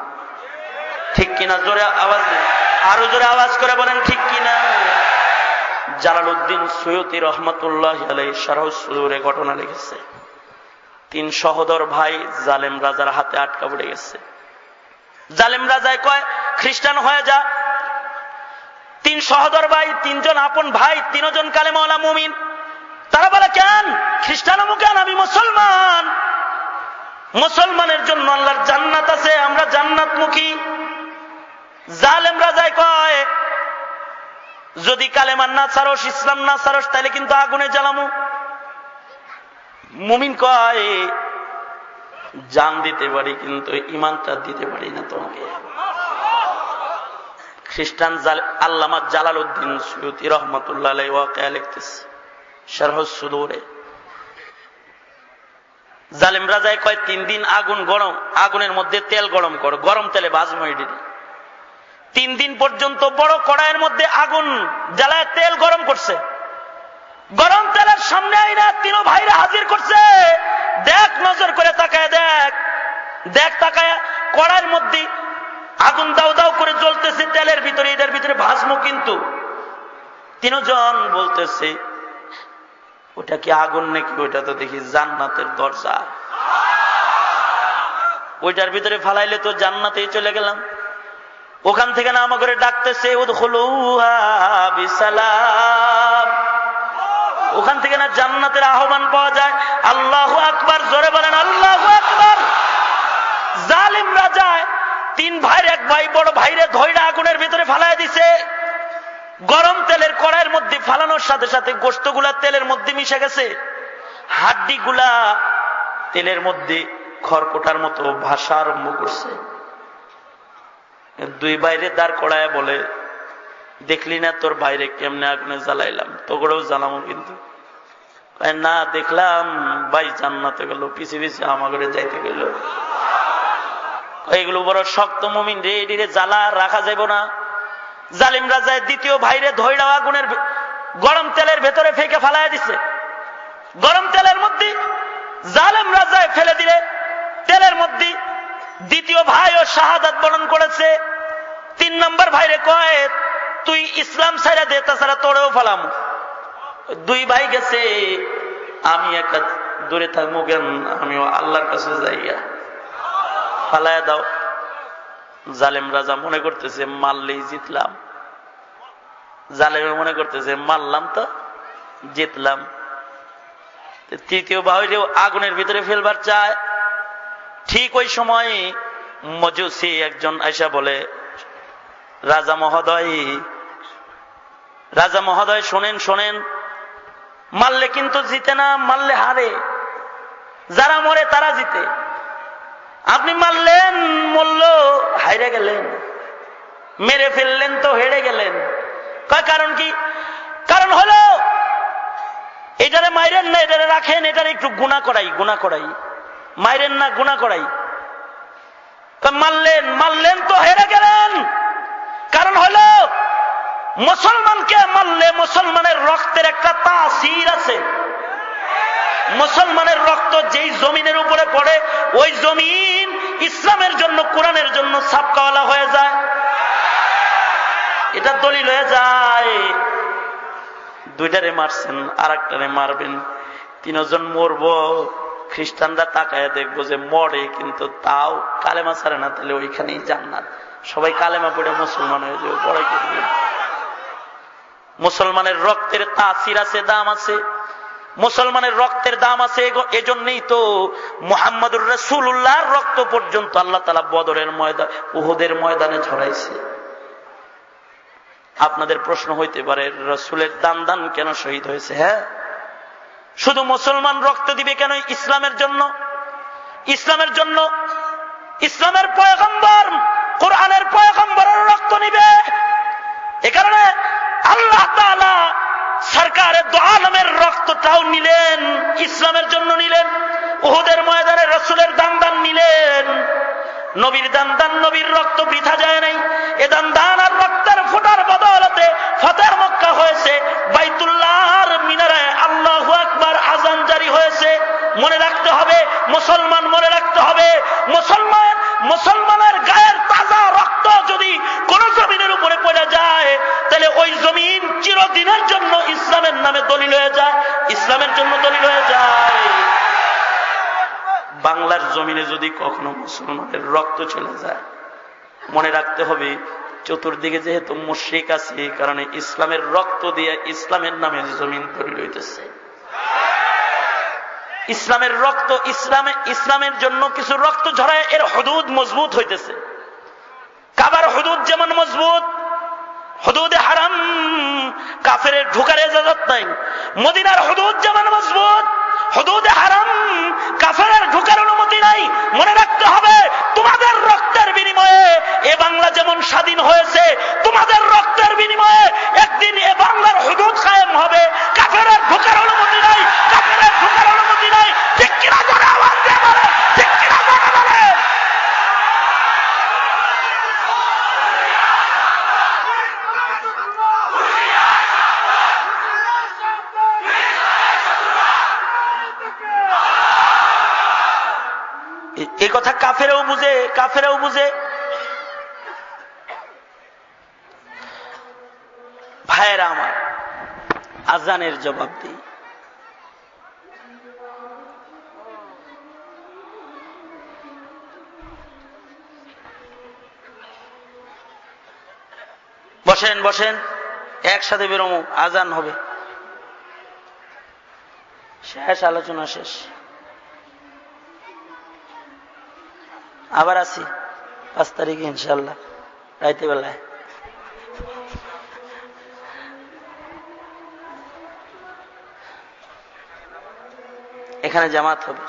ঠিক কিনা? জোরে আওয়াজ আরও জোরে আওয়াজ করে বলেন, ঠিক কিনা? জালালউদ্দিন সৈয়দি রহমতুল্লাহ আলাই ঘটনা লিখেছে। তিন সহদর ভাই জালেম রাজার হাতে আটকা পড়ে গেছে। জালেম রাজায় কয়, খ্রিস্টান হয়ে যা। তিন সহদর ভাই, তিনজন আপন ভাই, তিনজন কালে মাওলা মুমিন। তারা বলে, কেন? খ্রিস্টান কেন আমি মুসলমান। মুসলমানের জন্য আল্লাহর জান্নাত আছে, আমরা জান্নাত মুখী জালেম রাজায় কয়, যদি কালেমান না ছাড়স ইসলাম না ছাড়স তাহলে কিন্তু আগুনে জ্বালামু। মুমিন কয়, জান দিতে পারি, কিন্তু ইমানটা দিতে পারি না তোমাকে। খ্রিস্টান আল্লামা জালাল উদ্দিন সৈয়দি রহমতুল্লাহ লিখতেছে শারহসুদরে জালেম রাজায় কয়, তিন দিন আগুন গরম, আগুনের মধ্যে তেল গরম করো, গরম তেলে বাজময় দিদি তিন দিন পর্যন্ত বড় কড়াইয়ের মধ্যে আগুন জ্বালায় তেল গরম করছে। গরম তেলের সামনে আইনা তিন ভাইরা হাজির করছে। দেখ, নজর করে তাকায় দেখ। দেখ, তাকায় কড়াইয়ের মধ্যে আগুন দাও দাও করে জ্বলতেছে তেলের ভিতরে, এদের ভিতরে ভাসমু কিন্তু। তিনজন বলতেছে ওটা কি আগুন নাকি? ওইটা তো দেখি জান্নাতের দরজা। ওইটার ভিতরে ফালাইলে তো জান্নাতেই চলে গেলাম। ওখান থেকে না আমাকে ডাকতেছে ওখান থেকে না জান্নাতের আহ্বান পাওয়া যায়। আল্লাহ আকবার, জোরে বলেন, আল্লাহ আকবার! জালিম রাজায় তিন ভাইয়ের এক ভাই বড় ভাইরে ধৈরা আগুনের ভিতরে ফালাই দিছে। গরম তেলের কড়াইয়ের মধ্যে ফালানোর সাথে সাথে গোস্তগুলা তেলের মধ্যে মিশে গেছে। হাড্ডিগুলা তেলের মধ্যে খড়কোটার মতো ভাষা আরম্ভ করছে। দুই বাইরে দাঁড় করায় বলে, দেখলি না তোর বাইরে কেমনে আগুনে জ্বালাইলাম? তোগড়েও জ্বালামো কিন্তু। না, দেখলাম, ভাই জান্নাতে গেল, পিছে পিছে আমাগরে যাইতে গেল। এগুলো বড় শক্ত মমিন, রে এডিরে জ্বালা রাখা যাব না। জালিম রাজায় দ্বিতীয় ভাইরে ধৈরা আগুনের গরম তেলের ভেতরে ফেঁকে ফালাই দিছে। গরম তেলের মধ্যে জালেম রাজায় ফেলে দিলে, তেলের মধ্যে দ্বিতীয় ভাই ও শাহাদাত বরণ করেছে। তিন নম্বর ভাইরে কয়, তুই ইসলাম ছাড়া দে, তাছাড়া তোরেও ফেলাম। দুই ভাই গেছে, আমি একটা দূরে থাকব কেন? আমিও আল্লাহর কাছে যাইয়া ফালায় দাও। জালেম রাজা মনে করতেছে, মারলেই জিতলাম। জালেমে মনে করতেছে, মারলাম তো, জিতলাম। তৃতীয় ভাইরেও আগুনের ভিতরে ফেলবার চায়, ঠিক ওই সময় মজুসি একজন আইসা বলে, রাজা মহোদয় রাজা মহোদয়, শোনেন শোনেন, মারলে কিন্তু জিতে না, মারলে হারে। যারা মরে তারা জিতে। আপনি মারলেন, মরল, হাইরে গেলেন। মেরে ফেললেন তো হেরে গেলেন। কারণ কি? কারণ হলো, এটারে মাইরেন না, এটারে রাখেন, এটারে একটু গুণা করাই গুণা করাই। মাইরেন না, গুণা করাই। মারলেন মারলেন তো হেরে গেলেন। কারণ হলো, মুসলমানকে মারলে মুসলমানের রক্তের একটা তাসির আছে। মুসলমানের রক্ত যেই জমিনের উপরে পড়ে, ওই জমিন ইসলামের জন্য, কোরআনের জন্য সাপকাওয়ালা হয়ে যায়। এটা দলিল হয়ে যায়। দুইটারে মারছেন আর একটারে মারবেন। তিনজন মরব, খ্রিস্টানরা তাকায় দেখব যে মরে, কিন্তু তাও কালেমা ছাড়ে না, তাহলে ওইখানেই জান্নাত। সবাই কালেমা পড়ে মুসলমান হয়ে যাবে মুসলমানের রক্তের তাসির আছে, দাম আছে। মুসলমানের রক্তের দাম আছে এজন্যই তো মোহাম্মদুর রসুল্লাহর রক্ত পর্যন্ত আল্লাহ তালা বদরের ময়দান উহুদের ময়দানে ঝরাইছে। আপনাদের প্রশ্ন হইতে পারে, রসুলের দান দান কেন শহীদ হয়েছে হ্যাঁ? শুধু মুসলমান রক্ত দিবে কেন ইসলামের জন্য? ইসলামের জন্য ইসলামের পয়গম্বর, কোরআনের পয়গম্বরের রক্ত নিবে। এ কারণে আল্লাহ সরকারের দোয়ালমের রক্তটাও নিলেন ইসলামের জন্য নিলেন ওহুদের ময়দানে রসুলের দান দান নিলেন। নবীর দান দান নবীর রক্ত বৃথা যায় নাই। এ দান দান আর রক্তের ফোটার বদলতে ফতের মক্কা হয়েছে, বাইতুল্লাহর মিনারায় আল্লাহ একবার আজান জারি হয়েছে। মনে রাখতে হবে, মুসলমান মনে রাখতে হবে, মুসলমান, মুসলমানের গায়ের তাজা রক্ত যদি কোন জমিনের উপরে পড়ে যায়, তাহলে ওই জমিন চিরদিনের জন্য ইসলামের নামে দলিল হয়ে যায়। ইসলামের জন্য দলিল হয়ে যায়। বাংলার জমিনে যদি কখনো মুসলমানের রক্ত চলে যায়, মনে রাখতে হবে, চতুর্দিকে যেহেতু মুশ্রিক আছে কারণে ইসলামের রক্ত দিয়ে ইসলামের নামে জমিন তৈরি হইতেছে। ইসলামের রক্ত, ইসলামে, ইসলামের জন্য কিছু রক্ত ঝরায়, এর হদুদ মজবুত হইতেছে। কাবার হদুদ যেমন মজবুত, হদুদে হারাম কাফের ঢুকার এজাজত নাই। মদিনার হদুদ যেমন মজবুত হদুদে হারাম কাফের ঢোকার অনুমতি নাই। মনে রাখতে হবে, তোমাদের রক্তের বিনিময়ে এ বাংলা যেমন স্বাধীন হয়েছে, তোমাদের রক্তের বিনিময়ে একদিন এ বাংলার হদুদ কায়েম হবে। কাফের ঢোকার অনুমতি নাই কাফের ঢোকার অনুমতি নাই ঠিক কিনা জোরে আওয়াজ দিয়ে বলে ঠিক কিনা জোরে বলে এই কথা কাফেরাও বুঝে কাফেরাও বুঝে। ভাইয়েরা আমার, আজানের জবাব দিই। বসেন বসেন, একসাথে বেরোমো, আজান হবে। শেষ, আলোচনা শেষ। আবার আসি। পাঁচ তারিখে ইনশাল্লাহ রাইতে বেলায়। এখানে জামাত হবে।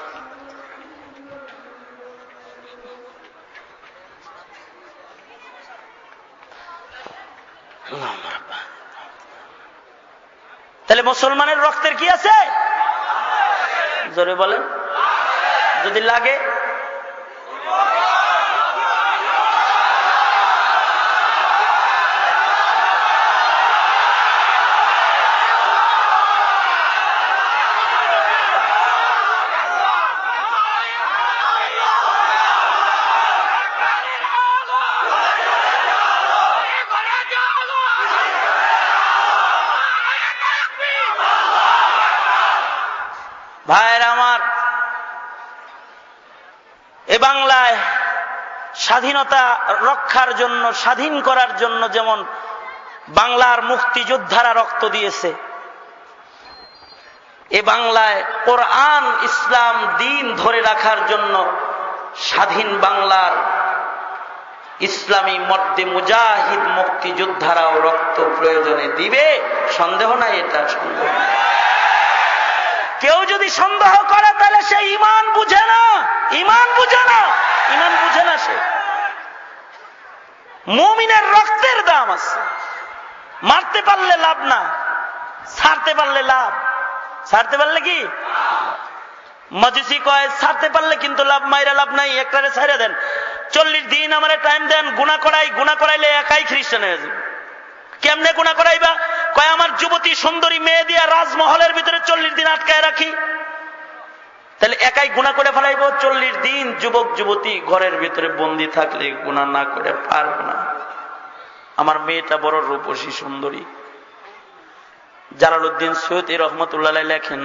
তাহলে মুসলমানের রক্তের কি আছে? জোরে বলেন। যদি লাগে। স্বাধীনতা রক্ষার জন্য, স্বাধীন করার জন্য যেমন বাংলার মুক্তিযোদ্ধারা রক্ত দিয়েছে, এ বাংলায় কোরআন, ইসলাম, দিন ধরে রাখার জন্য স্বাধীন বাংলার ইসলামী মর্দে মুজাহিদ মুক্তিযোদ্ধারাও রক্ত প্রয়োজনে দিবে। সন্দেহ নাই এটা সন্দেহ কেউ যদি সন্দেহ করে, তাহলে সে ইমান বুঝে না। ইমান বুঝে না। ইমান বুঝে না সে। মুমিনের রক্তের দাম আছে। মারতে পারলে লাভ না, ছাড়তে পারলে লাভ। ছাড়তে পারলে কি? মজুসি কয়, ছাড়তে পারলে কিন্তু লাভ, মাইরা লাভ নাই, একটারে ছাড়ে দেন। চল্লিশ দিন আমার টাইম দেন গুণা করাই গুণা করাইলে একাই খ্রিস্টান হয়ে যাবে। কেমনে গুণা করাইবা? কয়, আমার যুবতী সুন্দরী মেয়ে দিয়া রাজমহলের ভিতরে চল্লিশ দিন আটকায় রাখি। তাহলে একাই গুণা করে ফেলাইব, চল্লিশ দিন যুবক, যুবতী ঘরের ভিতরে বন্দি থাকলে গুণা না করে পারব না। আমার মেয়েটা বড় রূপসী, সুন্দরী। জালালউদ্দিন সৈয়দ রহমতুল্লাহ লেখেন,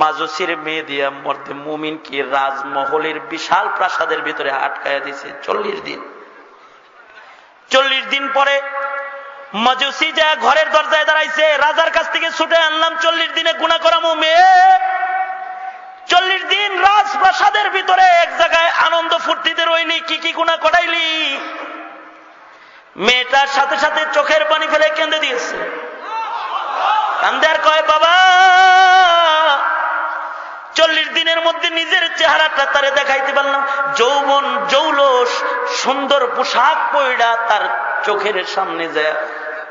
মাজসির মেয়ে দিয়া মর্দে মুমিনকে রাজমহলের বিশাল প্রাসাদের ভিতরে আটকায়া দিছে চল্লিশ দিন। চল্লিশ দিন পরে মাজসি যা ঘরের দরজায় দাঁড়াইছে, রাজার কাছ থেকে ছুটে আনলাম, চল্লিশ দিনে গুণা করামো মেয়ে। চল্লিশ দিন রাজপ্রাসাদের ভিতরে এক জায়গায় আনন্দ ফুর্তিতে রইলি, কি কি গুণা করাইলি মেয়েটার সাথে সাথে চোখের পানি ফেলে কেঁদে দিয়েছে। কান্দে কয়, বাবা, চল্লিশ দিনের মধ্যে নিজের চেহারাটা তারে দেখাইতে পারলাম। যৌবন, জৌলস, সুন্দর পোশাক পয়ডা তার চোখের সামনে যায়।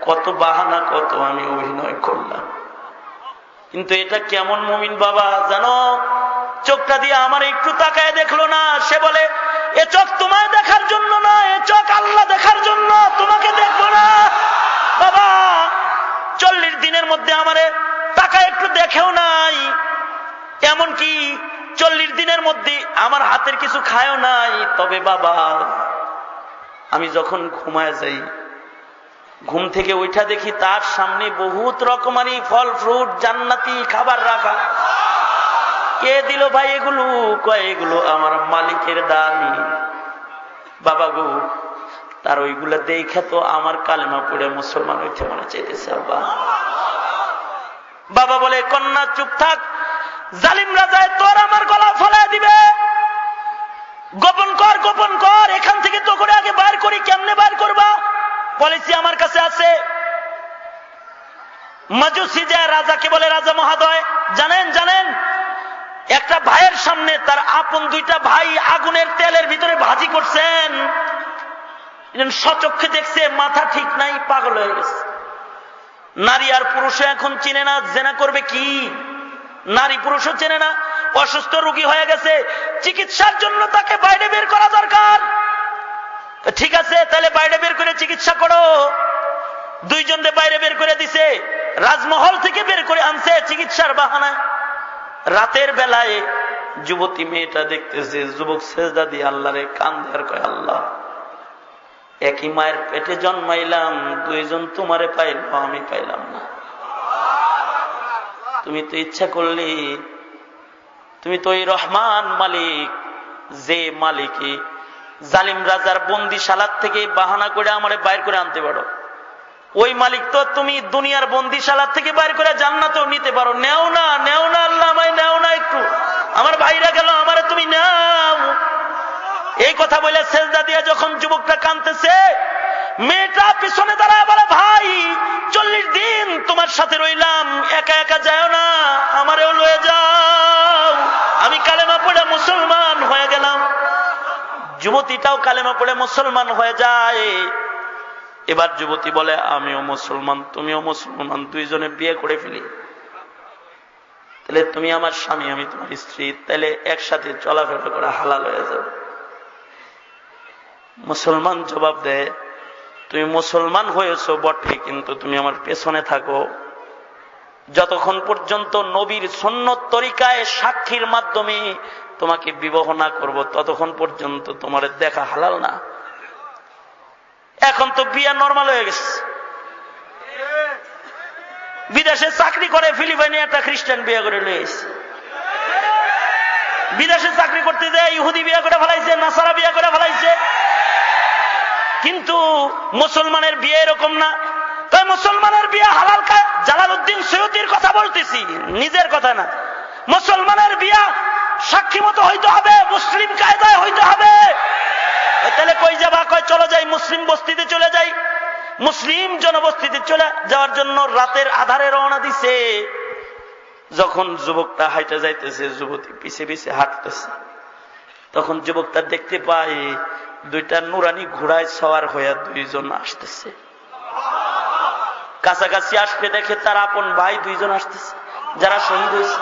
কত বাহানা, কত আমি অভিনয় করলাম। কিন্তু এটা কেমন মমিন বাবা জানো? চোখটা দিয়ে আমার একটু তাকায় দেখল না। সে বলে, এ চোখ তোমায় দেখার জন্য না, এ চোখ আল্লাহ দেখার জন্য, তোমাকে দেখব না। বাবা, চল্লিশ দিনের মধ্যে আমারে টাকা একটু দেখেও নাই। এমনকি চল্লিশ দিনের মধ্যে আমার হাতের কিছু খায়ও নাই। তবে বাবা, আমি যখন ঘুমায় যাই ঘুম থেকে ওইটা দেখি তার সামনে বহুত রকমারি ফল, ফ্রুট, জান্নাতি খাবার রাখা। কে দিল ভাই এগুলো? কয়, এগুলো আমার মালিকের দান বাবা গো, তার ওইগুলো দেখে তো আমার কালেমা পড়ে মুসলমান হইতে মনে চাইতেছে, আব্বা। বাবা বলে, কন্যা, চুপ থাক। জালিম রাজায় তোর আমার গলা ফলায় দিবে। গোপন কর গোপন কর। এখান থেকে তো করে আগে বার করি, কেমনে বার করবা? পলিসি আমার কাছে আছে। মাজুসি যে রাজাকে বলে রাজা মহাদয়, জানেন জানেন, একটা ভাইয়ের সামনে তার আপন দুইটা ভাই আগুনের তেলের ভিতরে ভাজি করছেন। সচক্ষে দেখছে মাথা ঠিক নাই, পাগল হয়ে গেছে। নারী আর পুরুষে এখন চিনে না, জেনা করবে কি? নারী পুরুষও চেনে না, অসুস্থ রোগী হয়ে গেছে। চিকিৎসার জন্য তাকে বাইরে বের করা দরকার। ঠিক আছে, তাহলে বাইরে বের করে চিকিৎসা করো। দুইজনকে বাইরে বের করে দিছে। রাজমহল থেকে বের করে আনছে চিকিৎসার বাহানায়। রাতের বেলায় যুবতী মেয়েটা দেখতেছে, যুবক সেজদা দিয়ে আল্লাহরে কান দেয়ার কয়, আল্লাহ, একই মায়ের পেটে জন্মাইলাম, দুইজন তোমারে পাইল, আমি পাইলাম না। তুমি তো ইচ্ছা করলি, তুমি তো ওই রহমান মালিক, যে মালিকই জালিম রাজার বন্দিশালার থেকে বাহানা করে আমারে বাইর করে আনতে পারো। ওই মালিক তো তুমি দুনিয়ার বন্দিশালার থেকে বাইর করে জান্নাতেও নিতে পারো। নেও না নেও না, আল্লাহ আমায় নেও না একটু। আমার ভাইরা গেল, আমারে তুমি নেও। এই কথা বলে সেজদা দিয়ে যখন যুবকটা কানতেছে মেয়েটা পিছনে দাঁড়ায় বলে, ভাই, চল্লিশ দিন তোমার সাথে রইলাম, একা একা যায় না, আমারেও লয়ে যাও। আমি কালেমা পড়ে মুসলমান হয়ে গেলাম। যুবতীটাও কালেমা পড়ে মুসলমান হয়ে যায়। এবার যুবতী বলে, আমিও মুসলমান, তুমিও মুসলমান দুইজনে বিয়ে করে ফেলি। তাহলে তুমি আমার স্বামী, আমি তোমার স্ত্রী, তাহলে একসাথে চলাফেরা করে হালাল হয়ে যাবে। মুসলমান জবাব দেয়, তুমি মুসলমান হয়েছ বটে, কিন্তু তুমি আমার পেছনে থাকো। যতক্ষণ পর্যন্ত নবীর সন্ন্যত তরিকায় সাক্ষীর মাধ্যমে তোমাকে বিবাহ না করব, ততক্ষণ পর্যন্ত তোমার দেখা হালাল না। এখন তো বিয়া নর্মাল হয়ে গেছে। বিদেশে চাকরি করে ফিলিপাইনে একটা খ্রিস্টান বিয়ে করে লয়েছে বিদেশে চাকরি করতে যায় ইহুদি বিয়ে করে ফেলাইছে, নাসারা বিয়ে করে ফেলাইছে। কিন্তু মুসলমানের বিয়ে এরকম না। তাই মুসলমানের বিয়ে হালাল জালাল উদ্দিন সৈয়দির কথা বলতেছি, নিজের কথা না। মুসলমানের বিয়া সাক্ষী মতো হইতে হবে, মুসলিম কায়দায় হইতে হবে। তাহলে কই যাবা? কয় চলে যাই, মুসলিম বস্তিতে চলে যাই। মুসলিম জনবস্তিতে চলে যাওয়ার জন্য রাতের আধারে রওনা দিছে। যখন যুবকটা হাইটে যাইতেছে, যুবতী পিছে পিছে হাঁটতেছে। তখন যুবকটা দেখতে পায়, দুইটা নুরানি ঘোড়ায় সওয়ার হইয়া দুইজন আসতেছে। কাছাকাছি আসলে দেখে তার আপন ভাই দুইজন আসতেছে, যারা শহীদ হয়েছে।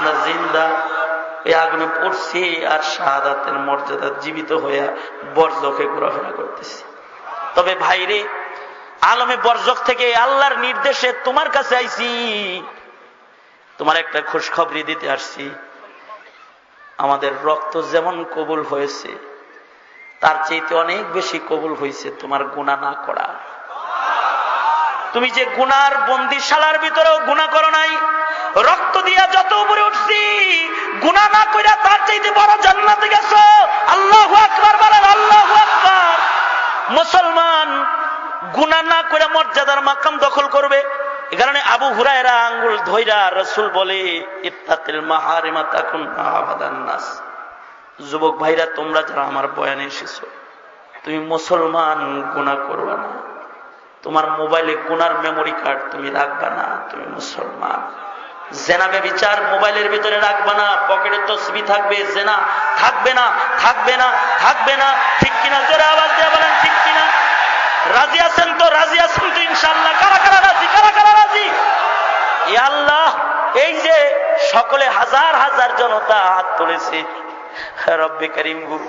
আমরা জিন্দা। এই আগুনে পড়ছি আর শাহাদাতের মর্যাদা জীবিত হইয়া বর্জকে ঘোরাফেরা করতেছি। তবে ভাইরে, আলমে বর্জক থেকে আল্লাহর নির্দেশে তোমার কাছে আইছি। তোমার একটা খুশখবরি দিতে আসছি। আমাদের রক্ত যেমন কবুল হয়েছে, তার চাইতে অনেক বেশি কবুল হয়েছে তোমার গুণা না করা। তুমি যে গুনার বন্দিশালার ভিতরেও গুণা করো নাই, রক্ত দিয়া যত উপরে উঠছি গুণা না কইরা তার চাইতে বড় জান্নাতে গেছো। আল্লাহ বলেন আল্লাহ মুসলমান গুণা না করে মর্যাদার মাকাম দখল করবে। এ কারণে আবু হুরায়রা আঙ্গুল ধৈরা রসুল বলে ইত্তাতিল মাহারিমা তাকুন নাস। যুবক ভাইরা, তোমরা যারা আমার বয়ানে এসেছ, তুমি মুসলমান গুণা করবা না। তোমার মোবাইলে গুনার মেমোরি কার্ড তুমি রাখবা না, তুমি মুসলমান। জেনাবে বিচার মোবাইলের ভিতরে রাখবা না, পকেটে তসবি থাকবে, জেনা থাকবে না থাকবে না থাকবে না, ঠিক কিনা? জোরে আওয়াজ দেওয়া বলেন, ঠিক কিনা? রাজি আছেন তো? রাজি আছেন তো ইনশাল্লাহ কারা কারা রাজি? কারা কারা রাজি? আল্লাহ, এই যে সকলে হাজার হাজার জনতা হাত তুলেছে। রব্বে করিম গুরু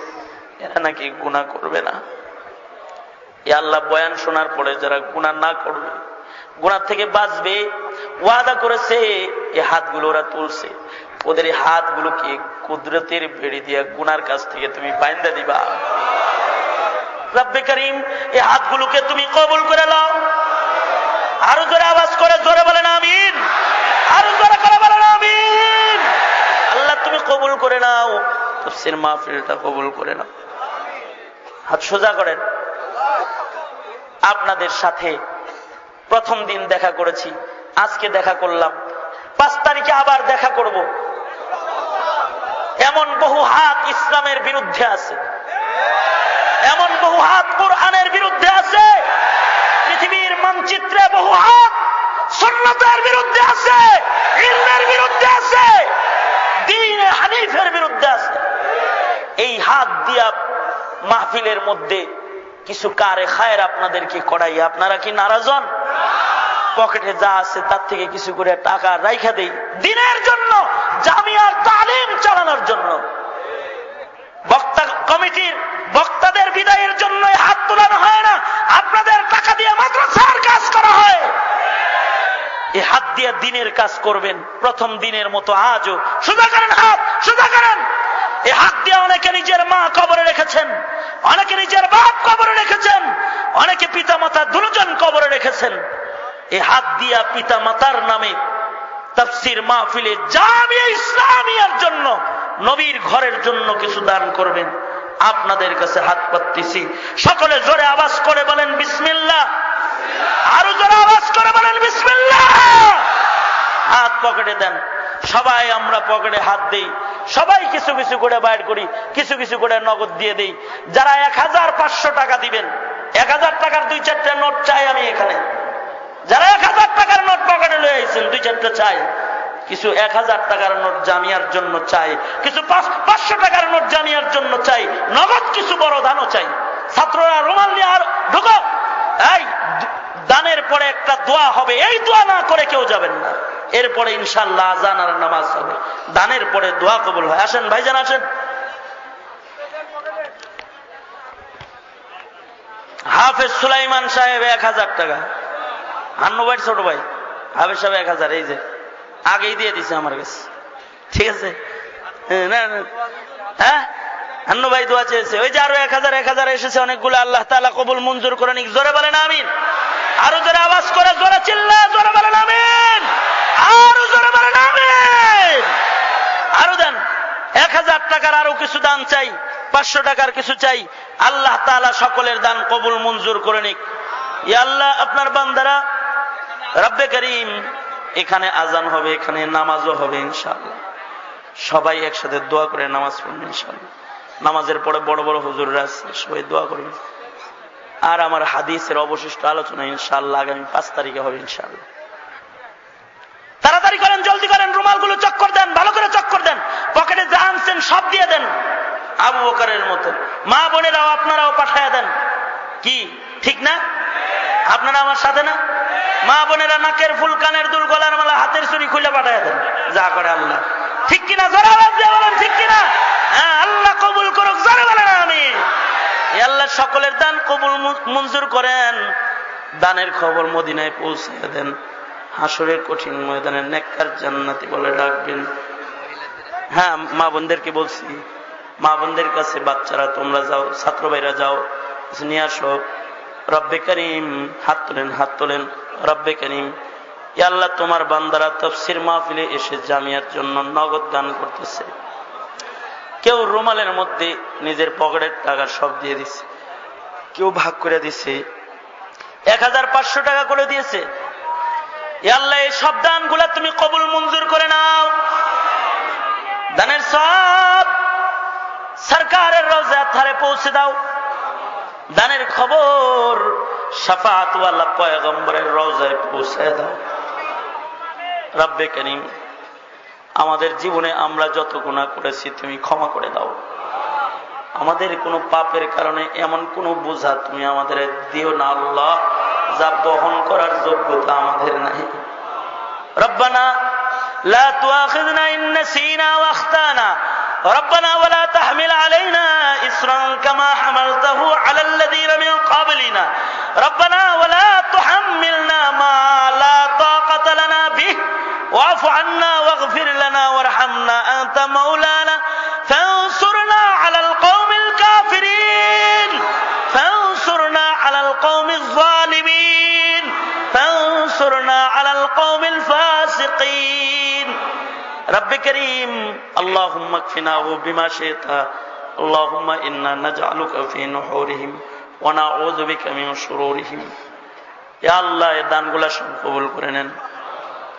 এরা নাকি গুণা করবে না। এ আল্লাহ বয়ান শোনার পরে যারা গুণা না করবে গুণার থেকে বাঁচবে, ওয়াদা করেছে এই হাতগুলো ওরা তুলছে। ওদের এই হাতগুলোকে কুদরতের বেড়ে দিয়া গুনার কাছ থেকে তুমি বাইন্দা দিবা। রব্বে করিম এই হাতগুলোকে তুমি কবুল করে নাও। আরও জোরে আওয়াজ করে, জোরে বলেন আমিন। আরও জোরে করে বলেন আমিন। আল্লাহ তুমি কবুল করে নাও, তফসির মাহফিলটা কবুল করে নাও। হাত সোজা করেন। আপনাদের সাথে প্রথম দিন দেখা করেছি, আজকে দেখা করলাম, পাঁচ তারিখে আবার দেখা করব। এমন বহু হাত ইসলামের বিরুদ্ধে আছে। এমন বহু হাত কোরআনের বিরুদ্ধে আছে। পৃথিবীর মানচিত্রে বহু হাত সন্ন্যতের বিরুদ্ধে আছে, ইলমের বিরুদ্ধে আছে, দিন হানিফের বিরুদ্ধে আছে। এই হাত দিয়া মাহফিলের মধ্যে কিছু কারে খায়ের আপনাদেরকে করাই। আপনারা কি নারাজন পকেটে যা আছে তার থেকে কিছু করে টাকা রাইখা দেই। দিনের জন্য, জামিয়ার তালিম চালানোর জন্য। বক্তা কমিটির বক্তাদের বিদায়ের জন্য হাত তোলানো হয় না। আপনাদের টাকা দিয়ে মাদ্রাসার কাজ করা হয়। এই হাত দিয়ে দিনের কাজ করবেন। প্রথম দিনের মতো আজও। সুদা করেন হাত সুদা করেন। এই হাত দিয়ে অনেকে নিজের মা কবরে রেখেছেন। অনেকে নিজের বাপ কবরে রেখেছেন, অনেকে পিতা মাতা দুজন কবরে রেখেছেন। এই হাত দিয়া পিতা মাতার নামে তফসির মাহফিলে জামিয়া ইসলামিয়ার জন্য, নবীর ঘরের জন্য কিছু দান করবেন, আপনাদের কাছে হাত পাততেছি সকলে জোরে আওয়াজ করে বলেন বিসমিল্লাহ। আরও জোরে আওয়াজ করে বলেন বিসমিল্লাহ। হাত পকেটে দেন। সবাই আমরা পকেটে হাত দেই। সবাই কিছু কিছু করে বাইর করি, কিছু কিছু করে নগদ দিয়ে দেই। যারা এক হাজার পাঁচশো টাকা দিবেন, এক হাজার টাকার দুই চারটা নোট চাই আমি এখানে। যারা এক হাজার টাকার নোট পকেটে লয়ে আইছেন, দুই চারটা চাই। কিছু এক হাজার টাকার নোট জামিয়ার জন্য চাই। কিছু পাঁচশো টাকার নোট জামিয়ার জন্য চাই। নগদ কিছু বড় দানও চাই। ছাত্ররা রোমাল নিয়ে আর ঢুকো। এই, দানের পরে একটা দোয়া হবে। এই দোয়া না করে কেউ যাবেন না। এরপরে ইনশাল্লাহ আজান আর নামাজ হবে। দানের পরে দোয়া কবুল হয়। আসেন, ভাইজান, আসেন। হাফেজ সুলাইমান সাহেব এক হাজার টাকা। হান্নু ভাই, ছোট ভাই। হাফেজ সাহেব এক হাজার, এই যে। আগেই দিয়ে দিছে আমার কাছে। ঠিক আছে? হ্যাঁ হান্নু ভাই দোয়া চেয়েছে। ওই যে আরও এক হাজার এক হাজার এসেছে, অনেকগুলো আল্লাহ তালা কবুল মঞ্জুর করে নিক। জোরে বলেন, আমিন। আরও জোরে আওয়াজ করে, জোরে চিল্লা জোরে বলেন, আমিন আরও জোরে বলেন আমিন আরও দেন। এক হাজার টাকার আরও কিছু দান চাই, পাঁচশো টাকার কিছু চাই। আল্লাহ তালা সকলের দান কবুল মঞ্জুর করে নিক। আল্লাহ, আপনার বান্দারা, রব্বে করিম, এখানে আজান হবে, এখানে নামাজও হবে ইনশাল্লাহ সবাই একসাথে দোয়া করে নামাজ পড়বেন ইনশাল্লাহ নামাজের পরে বড় বড় হুজুররা আছে সবাই দোয়া করবেন আর আমার হাদিসের অবশিষ্ট আলোচনা ইনশাল্লাহ আগামী পাঁচ তারিখে হবে ইনশাল্লাহ তাড়াতাড়ি করেন, জলদি করেন, রুমালগুলো চক্কর দেন, ভালো করে চক্কর দেন, পকেটে যা আনছেন সব দিয়ে দেন। আবু বকারের মতো। মা বোনেরাও আপনারাও পাঠায় দেন। কি? ঠিক না? আপনারা আমার সাথে না? মা বোনেরা নাকের ফুল, কানের দুল, গলার মালা, হাতের চুরি খুলে পাঠায় দেন। যা করে আল্লাহ। ঠিক কিনা? জোরা ঠিক কিনা? হ্যাঁ আল্লাহ কবুল করুক, জোরে বলেন আমি আল্লাহ সকলের দান কবুল মঞ্জুর করেন। দানের খবর মদিনায় পৌঁছে দেন। হাসরের কঠিন ময়দানের নেককার জান্নাতি বলে ডাকবেন। হ্যাঁ মা বোনদেরকে বলছি, মা বোনদের কাছে, বাচ্চারা, তোমরা যাও, ছাত্র ভাইরা যাও, নিয়ে আসো। রব্বে করিম, হাত তোলেন হাত তোলেন। রব্বে করিম আল্লাহ, তোমার বান্দারা তফসির মাহফিলে এসে জামিয়ার জন্য নগদ দান করতেছে। কেউ রুমালের মধ্যে নিজের পকেটের টাকা সব দিয়ে দিছে, কেউ ভাগ করে দিছে। এক হাজার পাঁচশো টাকা করে দিয়েছে। আল্লাহ, এই সব দানগুলা তুমি কবুল মঞ্জুর করে নাও। দানের সব সরকারের রোজা থারে পৌঁছে দাও। দানের খবর সাফাতওয়ালা পয়গম্বরের রোজায় পৌঁছে দাও। রব্বে করিম, আমাদের জীবনে আমরা যত গুণা করেছি তুমি ক্ষমা করে দাও। আমাদের কোনো পাপের কারণে এমন কোনো বোঝা তুমি আমাদের দিও না, আল্লাহ। যা বহন করার যোগ্যতা আমাদের নাই রব্বানা لا تؤاخذنا إن نسينا واخطانا ربنا ولا تحمل علينا إسرا كما حملته على الذين من قبلنا ربنا ولا تحملنا ما لا طاقة لنا به واعف عنا واغفر لنا وارحمنا أنت مولانا فانصرنا على القوم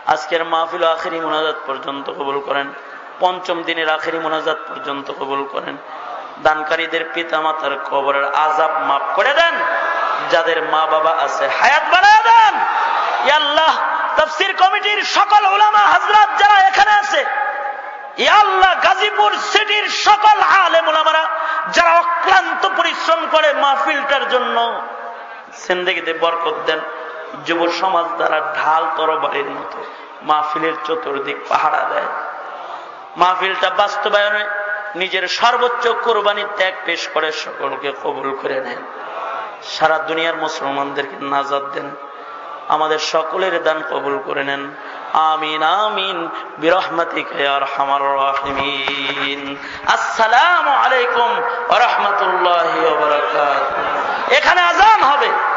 আজকের মাহফিল আখেরি মোনাজাত পর্যন্ত কবুল করেন। পঞ্চম দিনের আখেরি মোনাজাত পর্যন্ত কবুল করেন। দানকারীদের পিতা মাতার কবরের আজাব মাফ করে দেন। যাদের মা বাবা আছে, হায়াত বানায় দেন। আল্লাহ, তফসির কমিটির সকল ওলামা হাজরাত যারা এখানে আছে আল্লাহ, গাজীপুর সিটির সকল আলেম ওলামারা যারা অক্লান্ত পরিশ্রম করে মাহফিলটার জন্য সেন্দেগিতে বরকত দেন, যুব সমাজ দ্বারা ঢাল তরবারের মতো মাহফিলের চতুর্দিক পাহারা দেয়। মাহফিলটা বাস্তবায়নে নিজের সর্বোচ্চ কোরবানি ত্যাগ পেশ করে সকলকে কবুল করে নেন সারা দুনিয়ার মুসলমানদেরকে নাজাদ দেন। আমাদের সকলের দান কবুল করে নেন। আমিন আমিন। বিরহমাতিকামিন আসসালামু আলাইকুম রহমতুল্লাহ এখানে আজান হবে।